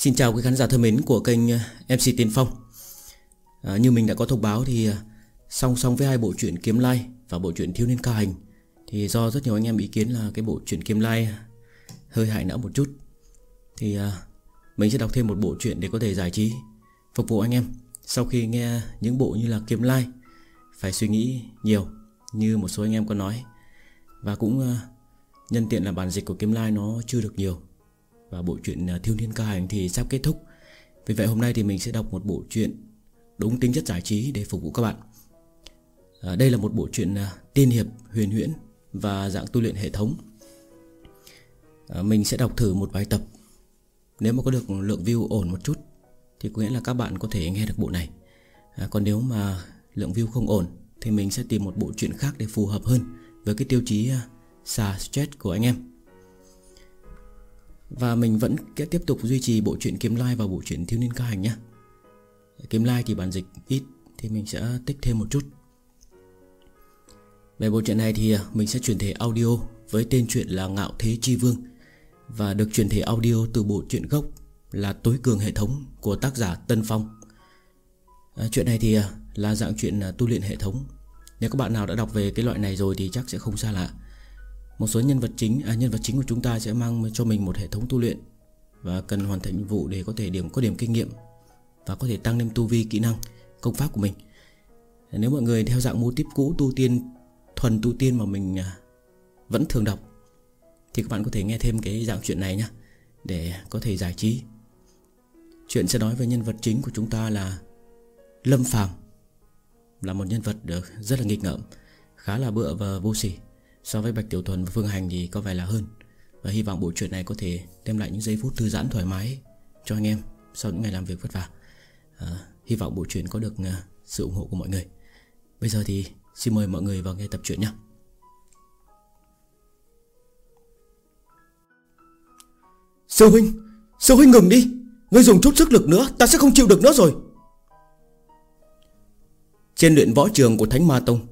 Xin chào quý khán giả thân mến của kênh ờ, MC Tiến Phong. À, Như mình đã có thông báo thì ờ, song song với hai bộ truyện Kiếm Lai và bộ truyện Thiếu Niên Ca Hành Thì do rất nhiều anh em ý kiến là cái bộ truyện Kiếm Lai hơi hại não một chút. Thì à, mình sẽ đọc thêm một bộ truyện để có thể giải trí Phục vụ anh em. Sau khi nghe những bộ như là Kiếm Lai Phải suy nghĩ nhiều Như một số anh em có nói. Và cũng à, nhân tiện là bản dịch của Kiếm Lai nó chưa được nhiều và bộ truyện à, Thiêu Niên Ca Hành thì sắp kết thúc. Vì vậy hôm nay thì mình sẽ đọc một bộ truyện Đúng tính chất giải trí để phục vụ các bạn. À, Đây là một bộ truyện à, tiên hiệp huyền huyễn Và dạng tu luyện hệ thống. À, Mình sẽ đọc thử một vài tập. Nếu mà có được lượng view ổn một chút Thì có nghĩa là các bạn có thể nghe được bộ này. À, Còn nếu mà lượng view không ổn Thì mình sẽ tìm một bộ truyện khác để phù hợp hơn Với cái tiêu chí à, xà stress của anh em và mình vẫn tiếp tục duy trì bộ truyện Kiếm Lai và bộ truyện Thiếu Niên Ca Hành nhé. Kiếm Lai thì bản dịch ít Thì mình sẽ tích thêm một chút. Về bộ truyện này thì à, mình sẽ chuyển thể audio Với tên truyện là Ngạo Thế Chi Vương Và được chuyển thể audio từ bộ truyện gốc Là Tối Cường Hệ Thống của tác giả Tân Phong. À, Chuyện này thì à, là dạng chuyện à, tu luyện hệ thống. Nếu các bạn nào đã đọc về cái loại này rồi thì chắc sẽ không xa lạ một số nhân vật chính à, nhân vật chính của chúng ta sẽ mang cho mình một hệ thống tu luyện và cần hoàn thành nhiệm vụ để có thể điểm có điểm kinh nghiệm và có thể tăng lên tu vi kỹ năng công pháp của mình. Nếu mọi người theo dạng mô tiếp cũ tu tiên thuần tu tiên mà mình à, vẫn thường đọc thì các bạn có thể nghe thêm cái dạng chuyện này nhé để có thể giải trí. Chuyện sẽ nói về nhân vật chính của chúng ta là Lâm Phàm là một nhân vật được rất là nghịch ngợm, khá là bựa và vô sỉ. So với Bạch Tiểu Thuần và Phương Hành thì có vẻ là hơn. Và hy vọng bộ truyện này có thể đem lại những giây phút thư giãn thoải mái cho anh em Sau những ngày làm việc vất vả. À, Hy vọng bộ truyện có được uh, sự ủng hộ của mọi người. Bây giờ thì xin mời mọi người vào nghe tập truyện nhé Sư huynh Sư huynh ngừng đi. Ngươi dùng chút sức lực nữa Ta sẽ không chịu được nữa rồi. Trên luyện võ trường của Thánh Ma Tông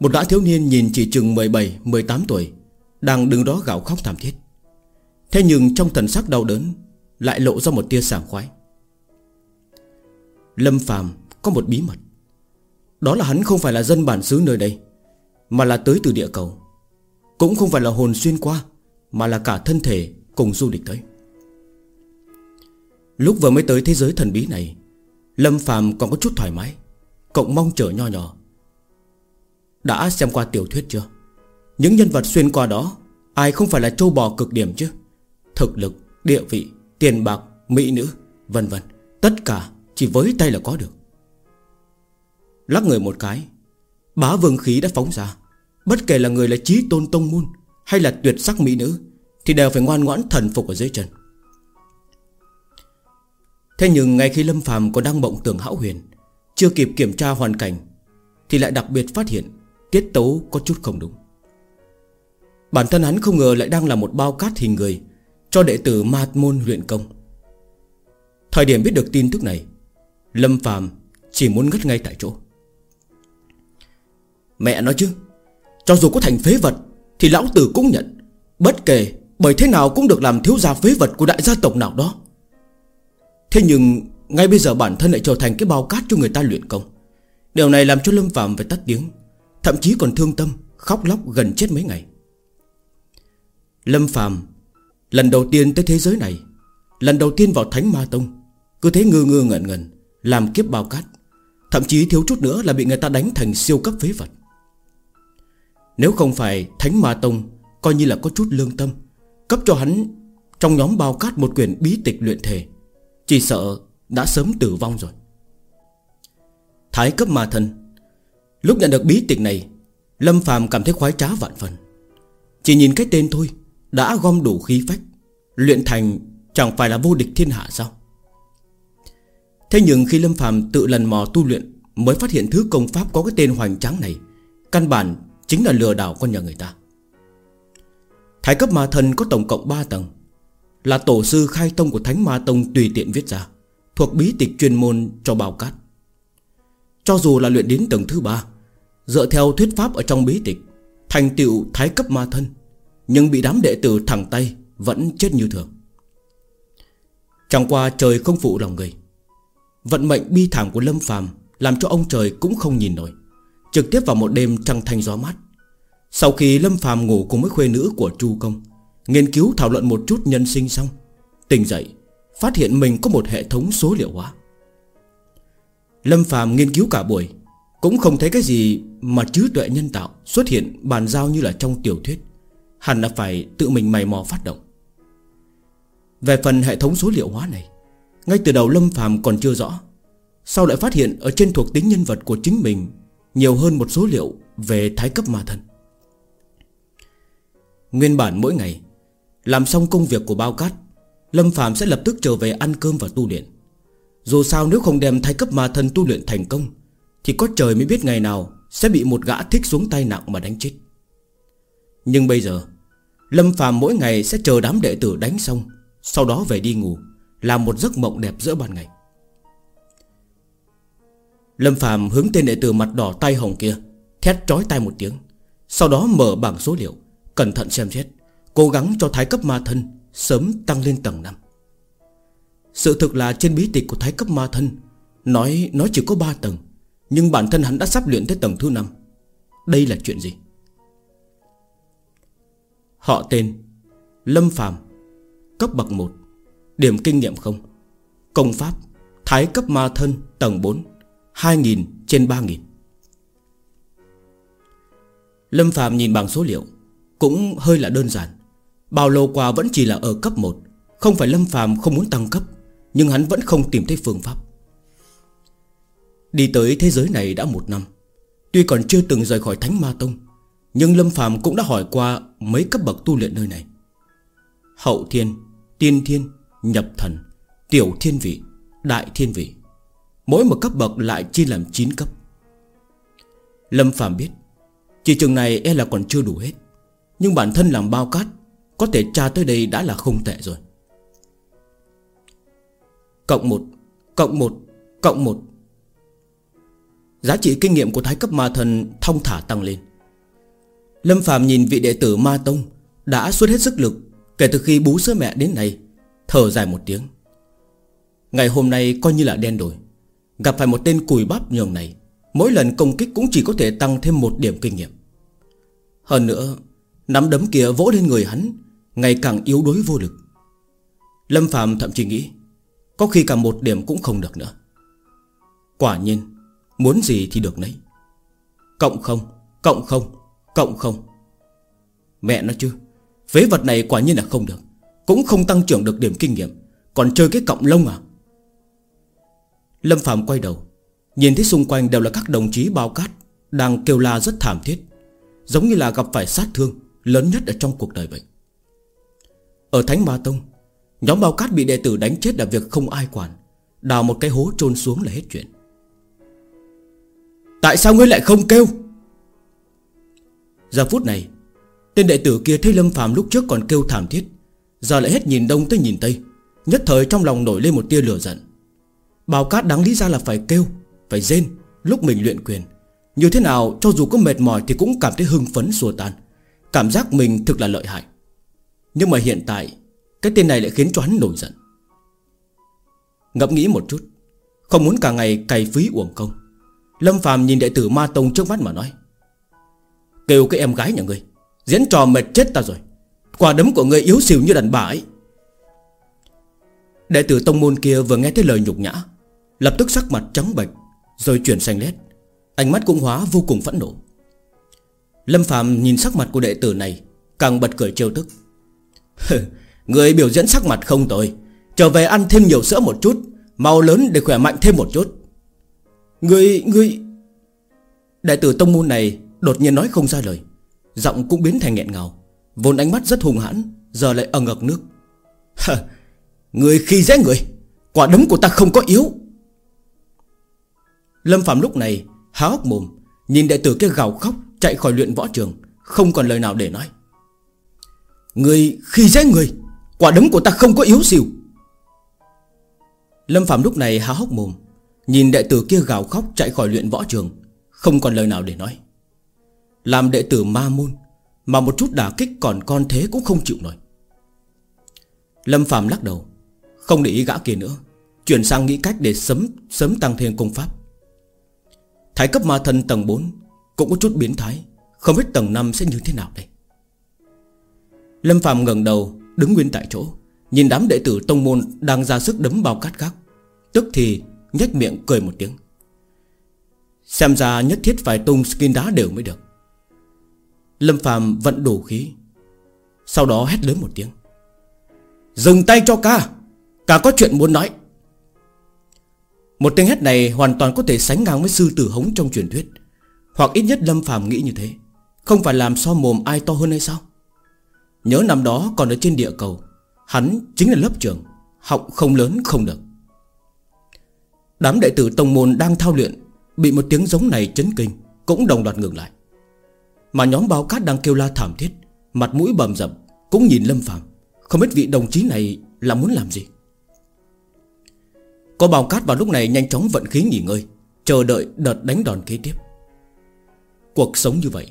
một gã thiếu niên nhìn chỉ chừng 17-18 tuổi, Đang đứng đó gạo khóc thảm thiết. Thế nhưng trong thần sắc đau đớn, Lại lộ ra một tia sảng khoái. Lâm Phàm có một bí mật. Đó là hắn không phải là dân bản xứ nơi đây, Mà là tới từ địa cầu. Cũng không phải là hồn xuyên qua, Mà là cả thân thể cùng du lịch tới. Lúc vừa mới tới thế giới thần bí này, Lâm Phàm còn có chút thoải mái Cộng mong chờ nho nhỏ đã xem qua tiểu thuyết chưa? Những nhân vật xuyên qua đó Ai không phải là trâu bò cực điểm chứ? Thực lực, địa vị, tiền bạc, mỹ nữ Vân vân Tất cả chỉ với tay là có được. Lắc người một cái Bá vương khí đã phóng ra. Bất kể là người là trí tôn tông môn Hay là tuyệt sắc mỹ nữ Thì đều phải ngoan ngoãn thần phục ở dưới chân. Thế nhưng ngay khi Lâm phàm còn đang mộng tưởng hão huyền Chưa kịp kiểm tra hoàn cảnh Thì lại đặc biệt phát hiện Tiết tấu có chút không đúng. Bản thân hắn không ngờ lại đang là một bao cát hình người, Cho đệ tử ma môn luyện công. Thời điểm biết được tin tức này, Lâm phàm chỉ muốn ngất ngay tại chỗ. Mẹ nói chứ, Cho dù có thành phế vật, Thì lão tử cũng nhận, Bất kể bởi thế nào cũng được làm thiếu gia phế vật của đại gia tộc nào đó. Thế nhưng, Ngay bây giờ bản thân lại trở thành cái bao cát cho người ta luyện công. Điều này làm cho Lâm Phạm phải tắt tiếng. Thậm chí còn thương tâm, Khóc lóc gần chết mấy ngày. Lâm Phàm, Lần đầu tiên tới thế giới này, Lần đầu tiên vào Thánh Ma Tông, Cứ thế ngơ ngơ ngẩn ngẩn, Làm kiếp bao cát, Thậm chí thiếu chút nữa là bị người ta đánh thành siêu cấp phế vật. Nếu không phải Thánh Ma Tông Coi như là có chút lương tâm, Cấp cho hắn Trong nhóm bao cát một quyển bí tịch luyện thể, Chỉ sợ đã sớm tử vong rồi. Thái cấp ma thần Lúc nhận được bí tịch này, Lâm Phạm cảm thấy khoái trá vạn phần. Chỉ nhìn cái tên thôi, Đã gom đủ khí phách, Luyện thành chẳng phải là vô địch thiên hạ sao? Thế nhưng khi Lâm Phạm tự lần mò tu luyện Mới phát hiện thứ công pháp có cái tên hoành tráng này, Căn bản chính là lừa đảo con nhà người ta. Thái cấp ma thần có tổng cộng 3 tầng, Là tổ sư khai tông của Thánh Ma Tông tùy tiện viết ra, Thuộc bí tịch chuyên môn cho bào cát. Cho dù là luyện đến tầng thứ ba Dựa theo thuyết pháp ở trong bí tịch, Thành tựu thái cấp ma thân, Nhưng bị đám đệ tử thẳng tay Vẫn chết như thường. Chẳng qua trời không phụ lòng người. Vận mệnh bi thảm của Lâm phàm Làm cho ông trời cũng không nhìn nổi. Trực tiếp vào một đêm trăng thanh gió mát. Sau khi Lâm phàm ngủ cùng với khuê nữ của Chu Công, Nghiên cứu thảo luận một chút nhân sinh xong, Tỉnh dậy, Phát hiện mình có một hệ thống số liệu hóa. Lâm phàm nghiên cứu cả buổi cũng không thấy cái gì mà trí tuệ nhân tạo Xuất hiện bàn giao như là trong tiểu thuyết. Hẳn là phải tự mình mày mò phát động. Về phần hệ thống số liệu hóa này, Ngay từ đầu Lâm phàm còn chưa rõ. Sau lại phát hiện ở trên thuộc tính nhân vật của chính mình Nhiều hơn một số liệu về thái cấp ma thân Nguyên bản mỗi ngày, Làm xong công việc của bao cát, Lâm phàm sẽ lập tức trở về ăn cơm và tu luyện. Dù sao nếu không đem thái cấp ma thân tu luyện thành công thì có trời mới biết ngày nào Sẽ bị một gã thích xuống tay nặng mà đánh chết. Nhưng bây giờ, Lâm phàm mỗi ngày sẽ chờ đám đệ tử đánh xong, Sau đó về đi ngủ, Làm một giấc mộng đẹp giữa ban ngày. Lâm phàm hướng tên đệ tử mặt đỏ tay hồng kia, Thét trói tay một tiếng, Sau đó mở bảng số liệu, Cẩn thận xem xét, Cố gắng cho thái cấp ma thân Sớm tăng lên tầng 5 Sự thực là trên bí tịch của thái cấp ma thân, Nói nó chỉ có 3 tầng nhưng bản thân hắn đã sắp luyện tới tầng thứ 5 Đây là chuyện gì? Họ tên Lâm Phàm, Cấp bậc 1 Điểm kinh nghiệm không, Công pháp, Thái cấp ma thân tầng 4 2.000 trên 3.000 Lâm Phạm nhìn bằng số liệu, Cũng hơi là đơn giản. Bao lâu qua vẫn chỉ là ở cấp 1 Không phải Lâm Phạm không muốn tăng cấp, Nhưng hắn vẫn không tìm thấy phương pháp. Đi tới thế giới này đã một năm. Tuy còn chưa từng rời khỏi Thánh Ma Tông Nhưng Lâm phàm cũng đã hỏi qua Mấy cấp bậc tu luyện nơi này. Hậu thiên, tiên thiên, nhập thần Tiểu thiên vị, đại thiên vị. Mỗi một cấp bậc lại chia làm 9 cấp. Lâm Phạm biết Chỉ trường này e là còn chưa đủ hết Nhưng bản thân làm bao cát có thể tra tới đây đã là không tệ rồi. Cộng 1 Cộng 1 Cộng 1 Giá trị kinh nghiệm của thái cấp ma thần Thông thả tăng lên. Lâm Phạm nhìn vị đệ tử ma tông Đã xuất hết sức lực Kể từ khi bú sữa mẹ đến nay, Thở dài một tiếng. Ngày hôm nay coi như là đen đổi Gặp phải một tên cùi bắp nhường này, Mỗi lần công kích cũng chỉ có thể tăng thêm một điểm kinh nghiệm. Hơn nữa, Nắm đấm kia vỗ lên người hắn, Ngày càng yếu đuối vô lực. Lâm Phạm thậm chí nghĩ, Có khi cả một điểm cũng không được nữa. Quả nhiên Muốn gì thì được đấy. Cộng không, cộng không, cộng không. Mẹ nó chứ Phế vật này quả nhiên là không được. Cũng không tăng trưởng được điểm kinh nghiệm. Còn chơi cái cộng lông à? Lâm Phạm quay đầu Nhìn thấy xung quanh đều là các đồng chí bao cát Đang kêu la rất thảm thiết Giống như là gặp phải sát thương Lớn nhất ở trong cuộc đời vậy. Ở Thánh Ma Tông Nhóm bao cát bị đệ tử đánh chết là việc không ai quản. Đào một cái hố trôn xuống là hết chuyện. Tại sao ngươi lại không kêu? Giờ phút này, Tên đệ tử kia thấy Lâm phàm lúc trước còn kêu thảm thiết, Giờ lại hết nhìn đông tới nhìn tây, Nhất thời trong lòng nổi lên một tia lửa giận. Bào cát đáng lý ra là phải kêu, Phải rên, lúc mình luyện quyền. Như thế nào, cho dù có mệt mỏi Thì cũng cảm thấy hưng phấn xua tan. Cảm giác mình thực là lợi hại. Nhưng mà hiện tại, Cái tên này lại khiến cho hắn nổi giận. Ngẫm nghĩ một chút, Không muốn cả ngày cày phí uổng công. Lâm Phạm nhìn đệ tử Ma Tông trước mắt mà nói, Kêu cái em gái nhà ngươi, Diễn trò mệt chết ta rồi. Quả đấm của ngươi yếu xìu như đàn bà ấy. Đệ tử Tông Môn kia vừa nghe thấy lời nhục nhã, Lập tức sắc mặt trắng bệch, Rồi chuyển xanh lét Ánh mắt cũng hóa vô cùng phẫn nộ. Lâm Phạm nhìn sắc mặt của đệ tử này, Càng bật cười trêu tức. Người biểu diễn sắc mặt không tồi, Trở về ăn thêm nhiều sữa một chút Màu lớn để khỏe mạnh thêm một chút. Người, người Đại tử tông môn này Đột nhiên nói không ra lời. Giọng cũng biến thành nghẹn ngào. Vốn ánh mắt rất hung hãn Giờ lại ẩn ngực nước. Người khi dễ người Quả đấm của ta không có yếu. Lâm Phạm lúc này há hốc mồm Nhìn đại tử kia gào khóc Chạy khỏi luyện võ trường Không còn lời nào để nói. Người khi dễ người Quả đấm của ta không có yếu xìu. Lâm Phạm lúc này há hốc mồm Nhìn đệ tử kia gào khóc chạy khỏi luyện võ trường, Không còn lời nào để nói. Làm đệ tử ma môn, Mà một chút đả kích còn con thế cũng không chịu nổi. Lâm phàm lắc đầu, Không để ý gã kia nữa, Chuyển sang nghĩ cách để sớm sớm tăng thêm công pháp. Thái cấp ma thân tầng 4 Cũng có chút biến thái, Không biết tầng 5 sẽ như thế nào đây. Lâm phàm ngẩng đầu, Đứng nguyên tại chỗ, Nhìn đám đệ tử tông môn Đang ra sức đấm bao cát khác Tức thì nhếch miệng cười một tiếng. Xem ra nhất thiết phải tung skin đá đều mới được. Lâm Phạm vận đủ khí, Sau đó hét lớn một tiếng. Dừng tay cho ca Ca có chuyện muốn nói. Một tiếng hét này hoàn toàn có thể sánh ngang với sư tử hống trong truyền thuyết, Hoặc ít nhất Lâm Phạm nghĩ như thế. Không phải làm so mồm ai to hơn hay sao? Nhớ năm đó còn ở trên địa cầu, Hắn chính là lớp trưởng, Học không lớn không được. Đám đệ tử tông môn đang thao luyện, Bị một tiếng giống này chấn kinh, Cũng đồng loạt ngừng lại. Mà nhóm bao cát đang kêu la thảm thiết, Mặt mũi bầm dập, Cũng nhìn Lâm Phạm Không biết vị đồng chí này là muốn làm gì? Có bao cát vào lúc này nhanh chóng vận khí nghỉ ngơi, Chờ đợi đợt đánh đòn kế tiếp. Cuộc sống như vậy,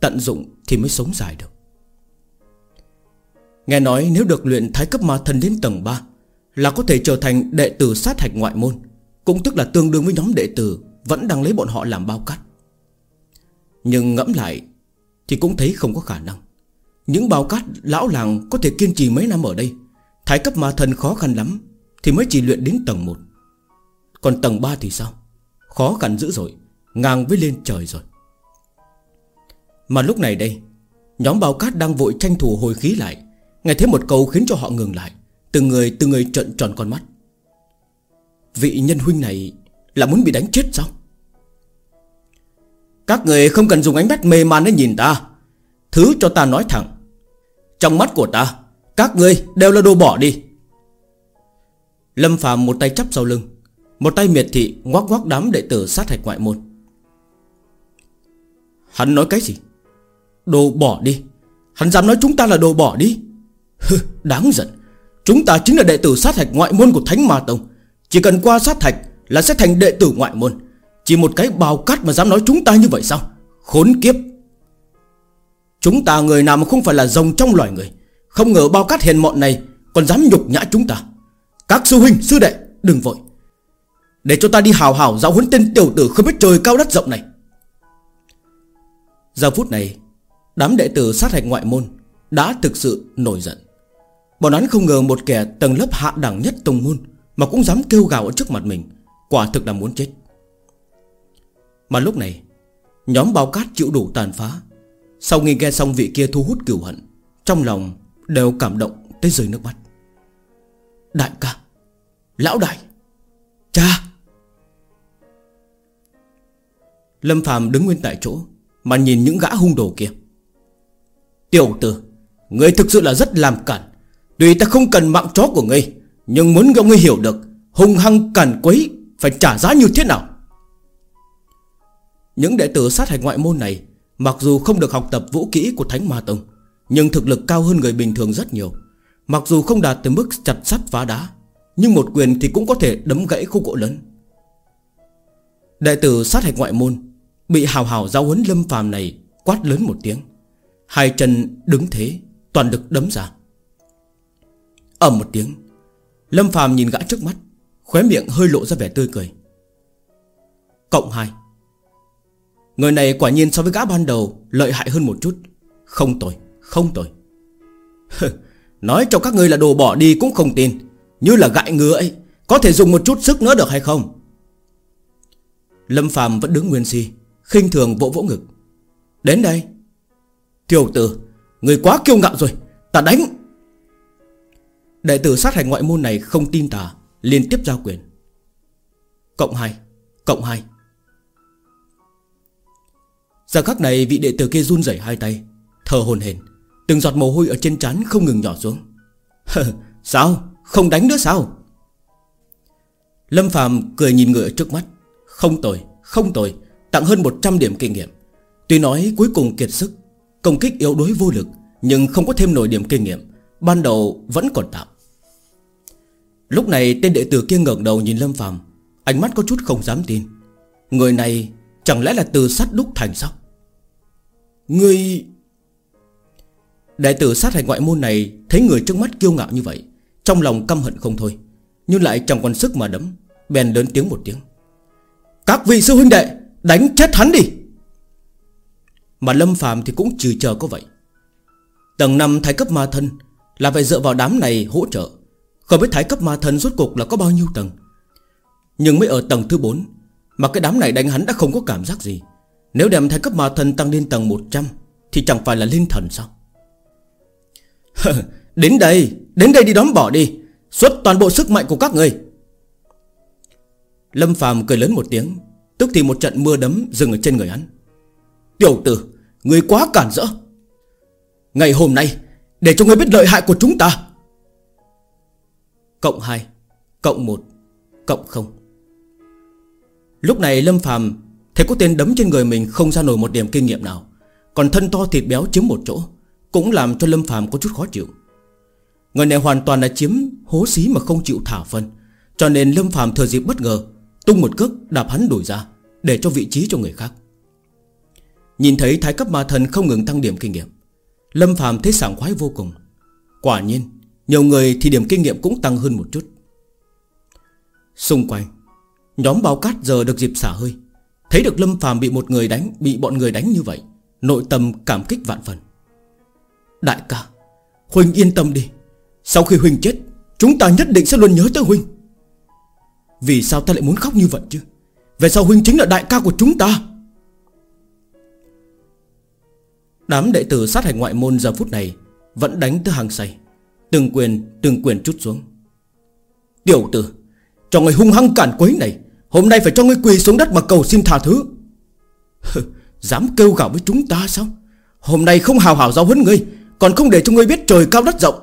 Tận dụng thì mới sống dài được. Nghe nói nếu được luyện thái cấp ma thân đến tầng 3 Là có thể trở thành đệ tử sát hạch ngoại môn cũng tức là tương đương với nhóm đệ tử, Vẫn đang lấy bọn họ làm bao cát. Nhưng ngẫm lại, Thì cũng thấy không có khả năng. Những bao cát lão làng có thể kiên trì mấy năm ở đây, Thái cấp ma thần khó khăn lắm, Thì mới chỉ luyện đến tầng 1 Còn tầng 3 thì sao? Khó khăn dữ rồi Ngang với lên trời rồi. Mà lúc này đây, Nhóm bao cát đang vội tranh thủ hồi khí lại, Nghe thấy một câu khiến cho họ ngừng lại, Từng người từng người trợn tròn con mắt. Vị nhân huynh này Là muốn bị đánh chết sao? Các người không cần dùng ánh mắt mê man để nhìn ta. Thứ cho ta nói thẳng. Trong mắt của ta Các người đều là đồ bỏ đi. Lâm Phạm một tay chắp sau lưng Một tay miệt thị ngoác ngoác đám đệ tử sát hạch ngoại môn. Hắn nói cái gì? Đồ bỏ đi. Hắn dám nói chúng ta là đồ bỏ đi? Hừ, đáng giận. Chúng ta chính là đệ tử sát hạch ngoại môn của Thánh Ma Tông. Chỉ cần qua sát thạch Là sẽ thành đệ tử ngoại môn. Chỉ một cái bào cát mà dám nói chúng ta như vậy sao? Khốn kiếp! Chúng ta người nào mà không phải là rồng trong loài người, Không ngờ bao cát hiền mọn này Còn dám nhục nhã chúng ta. Các sư huynh, sư đệ, đừng vội. Để cho ta đi hào hào giáo huấn tên tiểu tử Không biết trời cao đất rộng này. Giờ phút này, Đám đệ tử sát hạch ngoại môn Đã thực sự nổi giận. Bọn hắn không ngờ một kẻ tầng lớp hạ đẳng nhất tông môn mà cũng dám kêu gào ở trước mặt mình, Quả thực là muốn chết. Mà lúc này, Nhóm bao cát chịu đủ tàn phá. Sau khi nghe xong vị kia thu hút cửu hận, Trong lòng đều cảm động tới rơi nước mắt. Đại ca, Lão đại, Cha! Lâm Phạm đứng nguyên tại chỗ Mà nhìn những gã hung đồ kia. Tiểu tử Người thực sự là rất làm cản. Tuy ta không cần mạng chó của ngươi nhưng muốn cho ngươi hiểu được hùng hăng càn quấy Phải trả giá như thế nào? Những đệ tử sát hạch ngoại môn này Mặc dù không được học tập vũ kỹ của Thánh Ma Tông, Nhưng thực lực cao hơn người bình thường rất nhiều. Mặc dù không đạt tới mức chặt sắt phá đá, Nhưng một quyền thì cũng có thể đấm gãy khu gỗ lớn. Đệ tử sát hạch ngoại môn Bị hào hào giáo huấn lâm phàm này Quát lớn một tiếng. Hai chân đứng thế, Toàn lực đấm ra. Ầm một tiếng Lâm Phàm nhìn gã trước mắt Khóe miệng hơi lộ ra vẻ tươi cười. Cộng hai. Người này quả nhiên so với gã ban đầu Lợi hại hơn một chút. Không tồi, không tồi. Nói cho các người là đồ bỏ đi cũng không tin. Như là gại ngứa ấy Có thể dùng một chút sức nữa được hay không? Lâm Phàm vẫn đứng nguyên si khinh thường vỗ vỗ ngực. Đến đây. Tiểu tử Người quá kiêu ngạo rồi Ta đánh. Đệ tử sát hành ngoại môn này không tin tà, Liên tiếp giao quyền. Cộng 2 Cộng 2 Giờ khắc này vị đệ tử kia run rẩy hai tay, Thở hồn hển, Từng giọt mồ hôi ở trên trán không ngừng nhỏ xuống. Sao? Không đánh nữa sao? Lâm Phạm cười nhìn người ở trước mắt. Không tồi Không tồi, Tặng hơn 100 điểm kinh nghiệm. Tuy nói cuối cùng kiệt sức, Công kích yếu đối vô lực, Nhưng không có thêm nổi điểm kinh nghiệm, Ban đầu vẫn còn tạm. Lúc này tên đệ tử kia ngẩng đầu nhìn Lâm Phàm, Ánh mắt có chút không dám tin. Người này chẳng lẽ là từ sát đúc thành sao? Người Đệ tử sát hành ngoại môn này Thấy người trước mắt kiêu ngạo như vậy, Trong lòng căm hận không thôi, Nhưng lại chẳng còn sức mà đấm, Bèn lớn tiếng một tiếng. Các vị sư huynh đệ, Đánh chết hắn đi! Mà Lâm phàm thì cũng trừ chờ có vậy. Tầng 5 thái cấp ma thân Là phải dựa vào đám này hỗ trợ không biết thái cấp ma thần rốt cục là có bao nhiêu tầng? Nhưng mới ở tầng thứ 4 Mà cái đám này đánh hắn đã không có cảm giác gì. Nếu đem thái cấp ma thần tăng lên tầng 100 Thì chẳng phải là linh thần sao? Đến đây Đến đây đi đón bỏ đi. Xuất toàn bộ sức mạnh của các người. Lâm phàm cười lớn một tiếng, Tức thì một trận mưa đấm dừng ở trên người hắn. Tiểu tử, Người quá cản rỡ. Ngày hôm nay, Để cho người biết lợi hại của chúng ta. Cộng 2 Cộng 1 Cộng 0 Lúc này Lâm phàm Thấy có tên đấm trên người mình không ra nổi một điểm kinh nghiệm nào, Còn thân to thịt béo chiếm một chỗ, Cũng làm cho Lâm phàm có chút khó chịu. Người này hoàn toàn là chiếm hố xí mà không chịu thả phân, Cho nên Lâm phàm thừa dịp bất ngờ, Tung một cước đạp hắn đuổi ra, Để cho vị trí cho người khác. Nhìn thấy thái cấp ma thần không ngừng tăng điểm kinh nghiệm, Lâm phàm thấy sảng khoái vô cùng. Quả nhiên nhiều người thì điểm kinh nghiệm cũng tăng hơn một chút. Xung quanh, Nhóm bao cát giờ được dịp xả hơi. Thấy được Lâm phàm bị một người đánh, Bị bọn người đánh như vậy, Nội tâm cảm kích vạn phần. Đại ca huynh yên tâm đi. Sau khi huynh chết, Chúng ta nhất định sẽ luôn nhớ tới huynh Vì sao ta lại muốn khóc như vậy chứ? Về sau huynh chính là đại ca của chúng ta. Đám đệ tử sát hành ngoại môn giờ phút này Vẫn đánh tới hàng say. Từng quyền từng quyền chút xuống. Tiểu tử, Cho người hung hăng cản quấy này, Hôm nay phải cho ngươi quỳ xuống đất mà cầu xin tha thứ. Dám kêu gào với chúng ta sao? Hôm nay không hào hào giáo huấn ngươi, Còn không để cho ngươi biết trời cao đất rộng.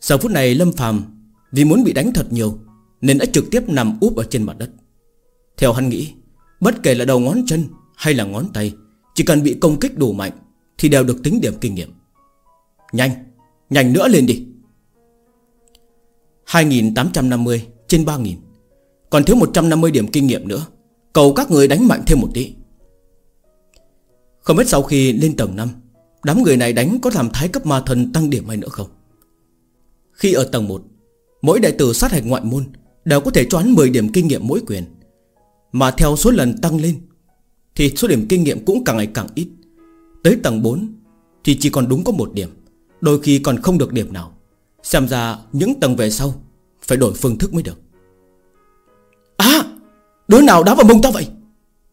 Giờ phút này Lâm phàm Vì muốn bị đánh thật nhiều, Nên đã trực tiếp nằm úp ở trên mặt đất. Theo hắn nghĩ, Bất kể là đầu ngón chân hay là ngón tay, Chỉ cần bị công kích đủ mạnh Thì đều được tính điểm kinh nghiệm. Nhanh, nhanh nữa lên đi. 2850 trên 3000 Còn thiếu 150 điểm kinh nghiệm nữa. Cầu các người đánh mạnh thêm một tí. Không biết sau khi lên tầng 5 Đám người này đánh có làm thái cấp ma thần tăng điểm hay nữa không? Khi ở tầng 1 Mỗi đại tử sát hạch ngoại môn Đều có thể cho hắn 10 điểm kinh nghiệm mỗi quyền. Mà theo số lần tăng lên Thì số điểm kinh nghiệm cũng càng ngày càng ít. Tới tầng 4 Thì chỉ còn đúng có một điểm. Đôi khi còn không được điểm nào. Xem ra những tầng về sau Phải đổi phương thức mới được. À Đứa nào đá vào mông ta vậy?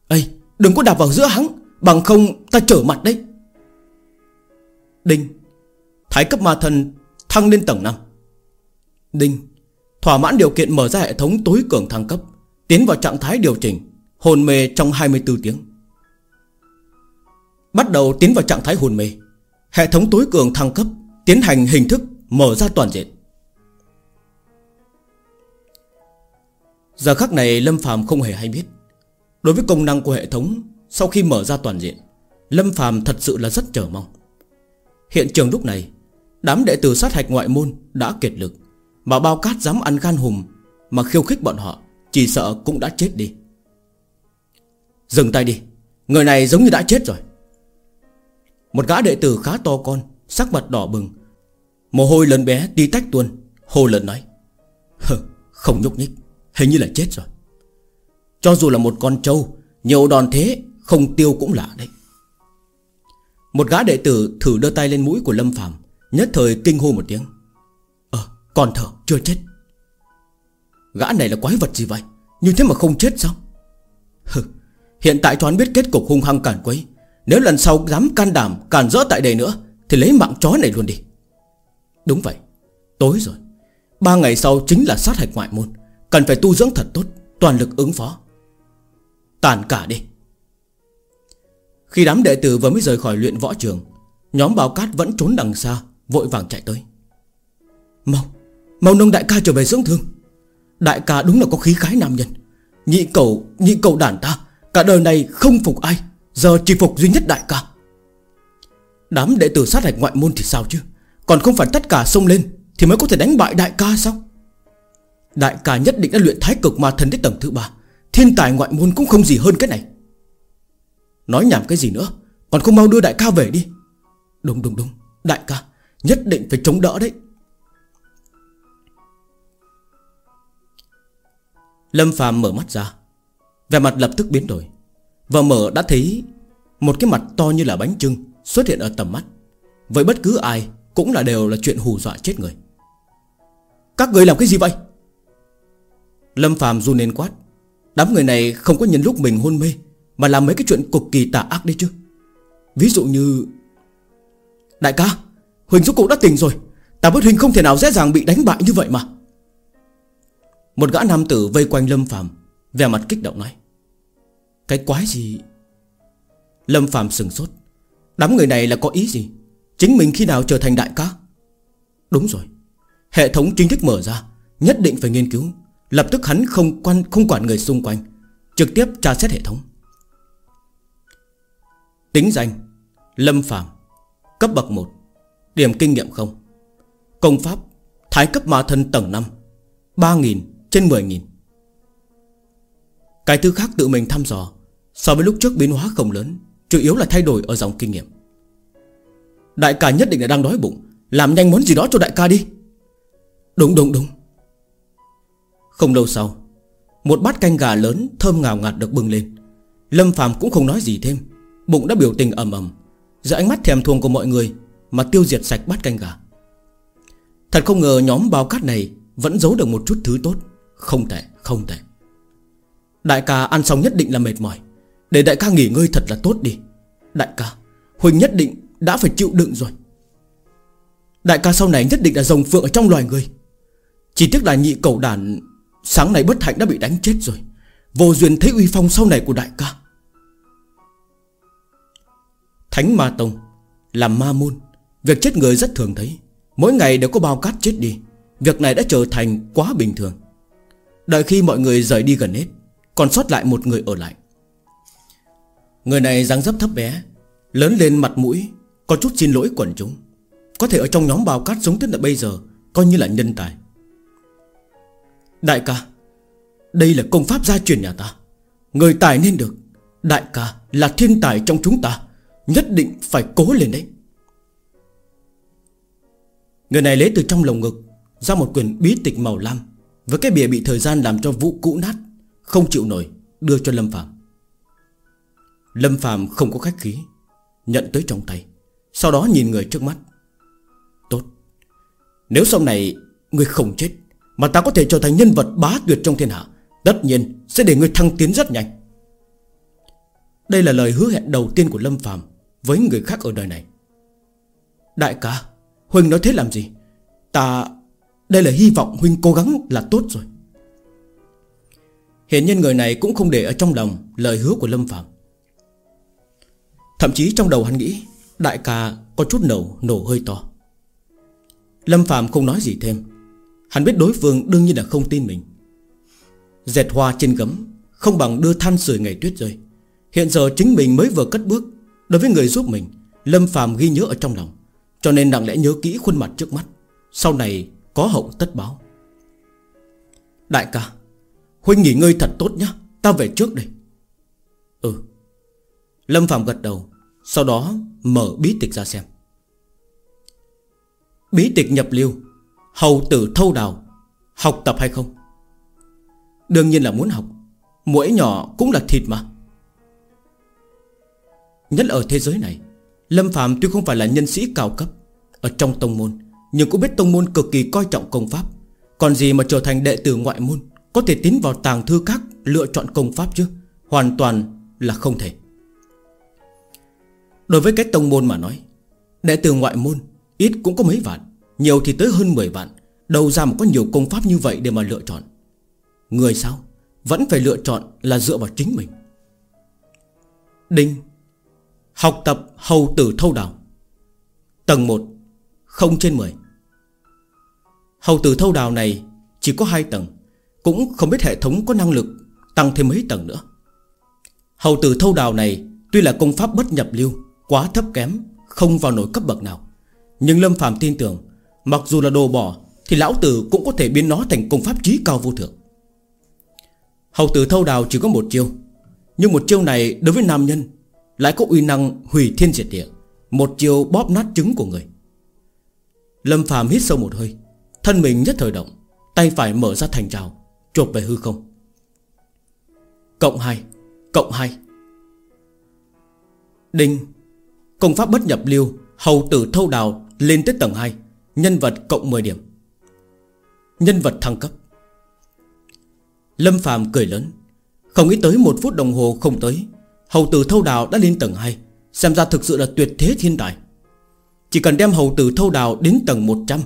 Ê, đừng có đạp vào giữa hắn, Bằng không ta trở mặt đấy. Đinh, Thái cấp ma thần thăng lên tầng 5 Đinh, Thỏa mãn điều kiện mở ra hệ thống tối cường thăng cấp, Tiến vào trạng thái điều chỉnh, Hồn mê trong 24 tiếng. Bắt đầu tiến vào trạng thái hồn mê. Hệ thống tối cường thăng cấp Tiến hành hình thức mở ra toàn diện. Giờ khắc này Lâm Phàm không hề hay biết, Đối với công năng của hệ thống, Sau khi mở ra toàn diện, Lâm Phàm thật sự là rất chờ mong. Hiện trường lúc này, Đám đệ tử sát hạch ngoại môn đã kiệt lực, Mà bao cát dám ăn gan hùm Mà khiêu khích bọn họ, Chỉ sợ cũng đã chết đi. Dừng tay đi, Người này giống như đã chết rồi. Một gã đệ tử khá to con Sắc mặt đỏ bừng. Mồ hôi lần bé đi tách tuôn Hồ lớn nói Hừ, Không nhúc nhích Hình như là chết rồi. Cho dù là một con trâu Nhiều đòn thế không tiêu cũng lạ đấy. Một gã đệ tử thử đưa tay lên mũi của Lâm Phạm Nhất thời kinh hô một tiếng Ờ còn thở chưa chết. Gã này là quái vật gì vậy? Như thế mà không chết sao? Hừ, Hiện tại cho hắn biết kết cục hung hăng cản quấy nếu lần sau dám can đảm, Càn rỡ tại đây nữa, Thì lấy mạng chó này luôn đi. Đúng vậy. Tối rồi. Ba ngày sau chính là sát hạch ngoại môn. Cần phải tu dưỡng thật tốt, Toàn lực ứng phó. Tàn cả đi. Khi đám đệ tử vừa mới rời khỏi luyện võ trường, Nhóm bào cát vẫn trốn đằng xa, Vội vàng chạy tới. Mau Mau nông đại ca trở về dưỡng thương. Đại ca đúng là có khí khái nam nhân. Nhị cầu Nhị cầu đàn ta, Cả đời này không phục ai. Giờ chỉ phục duy nhất đại ca. Đám đệ tử sát hạch ngoại môn thì sao chứ? Còn không phải tất cả xông lên Thì mới có thể đánh bại đại ca sao? Đại ca nhất định đã luyện thái cực ma thần đến tầng thứ ba. Thiên tài ngoại môn cũng không gì hơn cái này. Nói nhảm cái gì nữa? Còn không mau đưa đại ca về đi. Đúng đúng đúng. Đại ca, nhất định phải chống đỡ đấy. Lâm phàm mở mắt ra. Về mặt lập tức biến đổi. Và mở đã thấy Một cái mặt to như là bánh trưng Xuất hiện ở tầm mắt. Với bất cứ ai Cũng là đều là chuyện hù dọa chết người. Các người làm cái gì vậy? Lâm Phạm run lên quát. Đám người này không có nhân lúc mình hôn mê, Mà làm mấy cái chuyện cực kỳ tà ác đấy chứ. Ví dụ như, Đại ca, Huỳnh rốt cuộc đã tỉnh rồi. Ta biết Huỳnh không thể nào dễ dàng bị đánh bại như vậy mà. Một gã nam tử vây quanh Lâm Phạm Vẻ mặt kích động nói. Cái quái gì? Lâm Phạm sừng sốt. Đám người này là có ý gì? Chính mình khi nào trở thành đại ca? Đúng rồi. Hệ thống chính thức mở ra, Nhất định phải nghiên cứu. Lập tức hắn không quan, không quản người xung quanh, Trực tiếp tra xét hệ thống. Tính danh, Lâm Phạm Cấp bậc 1 Điểm kinh nghiệm không. Công pháp, Thái cấp ma thân tầng 5 3.000 trên 10.000 Cái thứ khác tự mình thăm dò So với lúc trước biến hóa không lớn, Chủ yếu là thay đổi ở dòng kinh nghiệm. Đại ca nhất định là đang đói bụng, Làm nhanh món gì đó cho đại ca đi. Đúng đúng đúng. Không lâu sau, Một bát canh gà lớn thơm ngào ngạt được bưng lên. Lâm Phạm cũng không nói gì thêm, Bụng đã biểu tình ầm ầm. Giữa ánh mắt thèm thuồng của mọi người Mà tiêu diệt sạch bát canh gà. Thật không ngờ nhóm bao cát này Vẫn giấu được một chút thứ tốt. Không tệ không tệ. Đại ca ăn xong nhất định là mệt mỏi. Để đại ca nghỉ ngơi thật là tốt đi. Đại ca, Huỳnh nhất định đã phải chịu đựng rồi. Đại ca sau này nhất định là rồng phượng ở trong loài người. Chỉ tiếc là nhị cầu đàn Sáng nay bất hạnh đã bị đánh chết rồi. Vô duyên thấy uy phong sau này của đại ca. Thánh Ma Tông, Làm ma môn, Việc chết người rất thường thấy. Mỗi ngày đều có bao cát chết đi. Việc này đã trở thành quá bình thường. Đợi khi mọi người rời đi gần hết, Còn sót lại một người ở lại. Người này dáng dấp thấp bé, Lớn lên mặt mũi, Có chút xin lỗi quần chúng. Có thể ở trong nhóm bao cát sống tới tận bây giờ, Coi như là nhân tài. Đại ca, Đây là công pháp gia truyền nhà ta. Người tài nên được. Đại ca là thiên tài trong chúng ta, Nhất định phải cố lên đấy. Người này lấy từ trong lồng ngực, Ra một quyển bí tịch màu lam, Với cái bìa bị thời gian làm cho vũ cũ nát, Không chịu nổi, Đưa cho Lâm Phạm. Lâm Phạm không có khách khí, Nhận tới trong tay, Sau đó nhìn người trước mắt. Tốt, Nếu sau này người không chết, Mà ta có thể trở thành nhân vật bá tuyệt trong thiên hạ, Tất nhiên sẽ để người thăng tiến rất nhanh. Đây là lời hứa hẹn đầu tiên của Lâm Phạm Với người khác ở đời này. Đại ca huynh nói thế làm gì? Ta, Đây là hy vọng huynh cố gắng là tốt rồi. Hiện nhân người này cũng không để ở trong lòng Lời hứa của Lâm Phạm Thậm chí trong đầu hắn nghĩ, Đại ca có chút nổ nổ hơi to. Lâm Phạm không nói gì thêm. Hắn biết đối phương đương nhiên là không tin mình. Dẹt hoa trên gấm, Không bằng đưa than sưởi ngày tuyết rơi. Hiện giờ chính mình mới vừa cất bước, Đối với người giúp mình, Lâm Phạm ghi nhớ ở trong lòng. Cho nên nặng lẽ nhớ kỹ khuôn mặt trước mắt, Sau này có hậu tất báo. Đại ca, Huynh nghỉ ngơi thật tốt nhá, Ta về trước đây. Ừ. Lâm Phạm gật đầu, Sau đó mở bí tịch ra xem. Bí tịch nhập lưu Hầu tử thâu đào, Học tập hay không? Đương nhiên là muốn học Mỗi nhỏ cũng là thịt mà. Nhất ở thế giới này, Lâm Phạm tuy không phải là nhân sĩ cao cấp Ở trong tông môn, Nhưng cũng biết tông môn cực kỳ coi trọng công pháp. Còn gì mà trở thành đệ tử ngoại môn, Có thể tiến vào tàng thư các Lựa chọn công pháp chứ? Hoàn toàn là không thể. Đối với cái tông môn mà nói, Đệ tử ngoại môn Ít cũng có mấy vạn, Nhiều thì tới hơn 10 vạn. Đầu ra mà có nhiều công pháp như vậy để mà lựa chọn. Người sao? Vẫn phải lựa chọn là dựa vào chính mình. Đinh. Học tập hầu tử thâu đào. Tầng 1 không trên 10 Hầu tử thâu đào này Chỉ có 2 tầng, Cũng không biết hệ thống có năng lực Tăng thêm mấy tầng nữa. Hầu tử thâu đào này Tuy là công pháp bất nhập lưu Quá thấp kém, Không vào nổi cấp bậc nào. Nhưng Lâm phàm tin tưởng, Mặc dù là đồ bỏ, Thì lão tử cũng có thể biến nó thành công pháp trí cao vô thượng. Hầu tử thâu đào chỉ có một chiêu, Nhưng một chiêu này đối với nam nhân Lại có uy năng hủy thiên diệt địa, Một chiêu bóp nát trứng của người. Lâm phàm hít sâu một hơi, Thân mình nhất thời động, Tay phải mở ra thành trào, Chộp về hư không. Cộng 2 Cộng 2 Đinh Công pháp bất nhập lưu, Hầu tử thâu đào lên tới tầng 2 Nhân vật cộng 10 điểm. Nhân vật thăng cấp. Lâm Phàm cười lớn, Không nghĩ tới một phút đồng hồ không tới, Hầu tử thâu đào đã lên tầng 2 Xem ra thực sự là tuyệt thế thiên tài. Chỉ cần đem hầu tử thâu đào đến tầng 100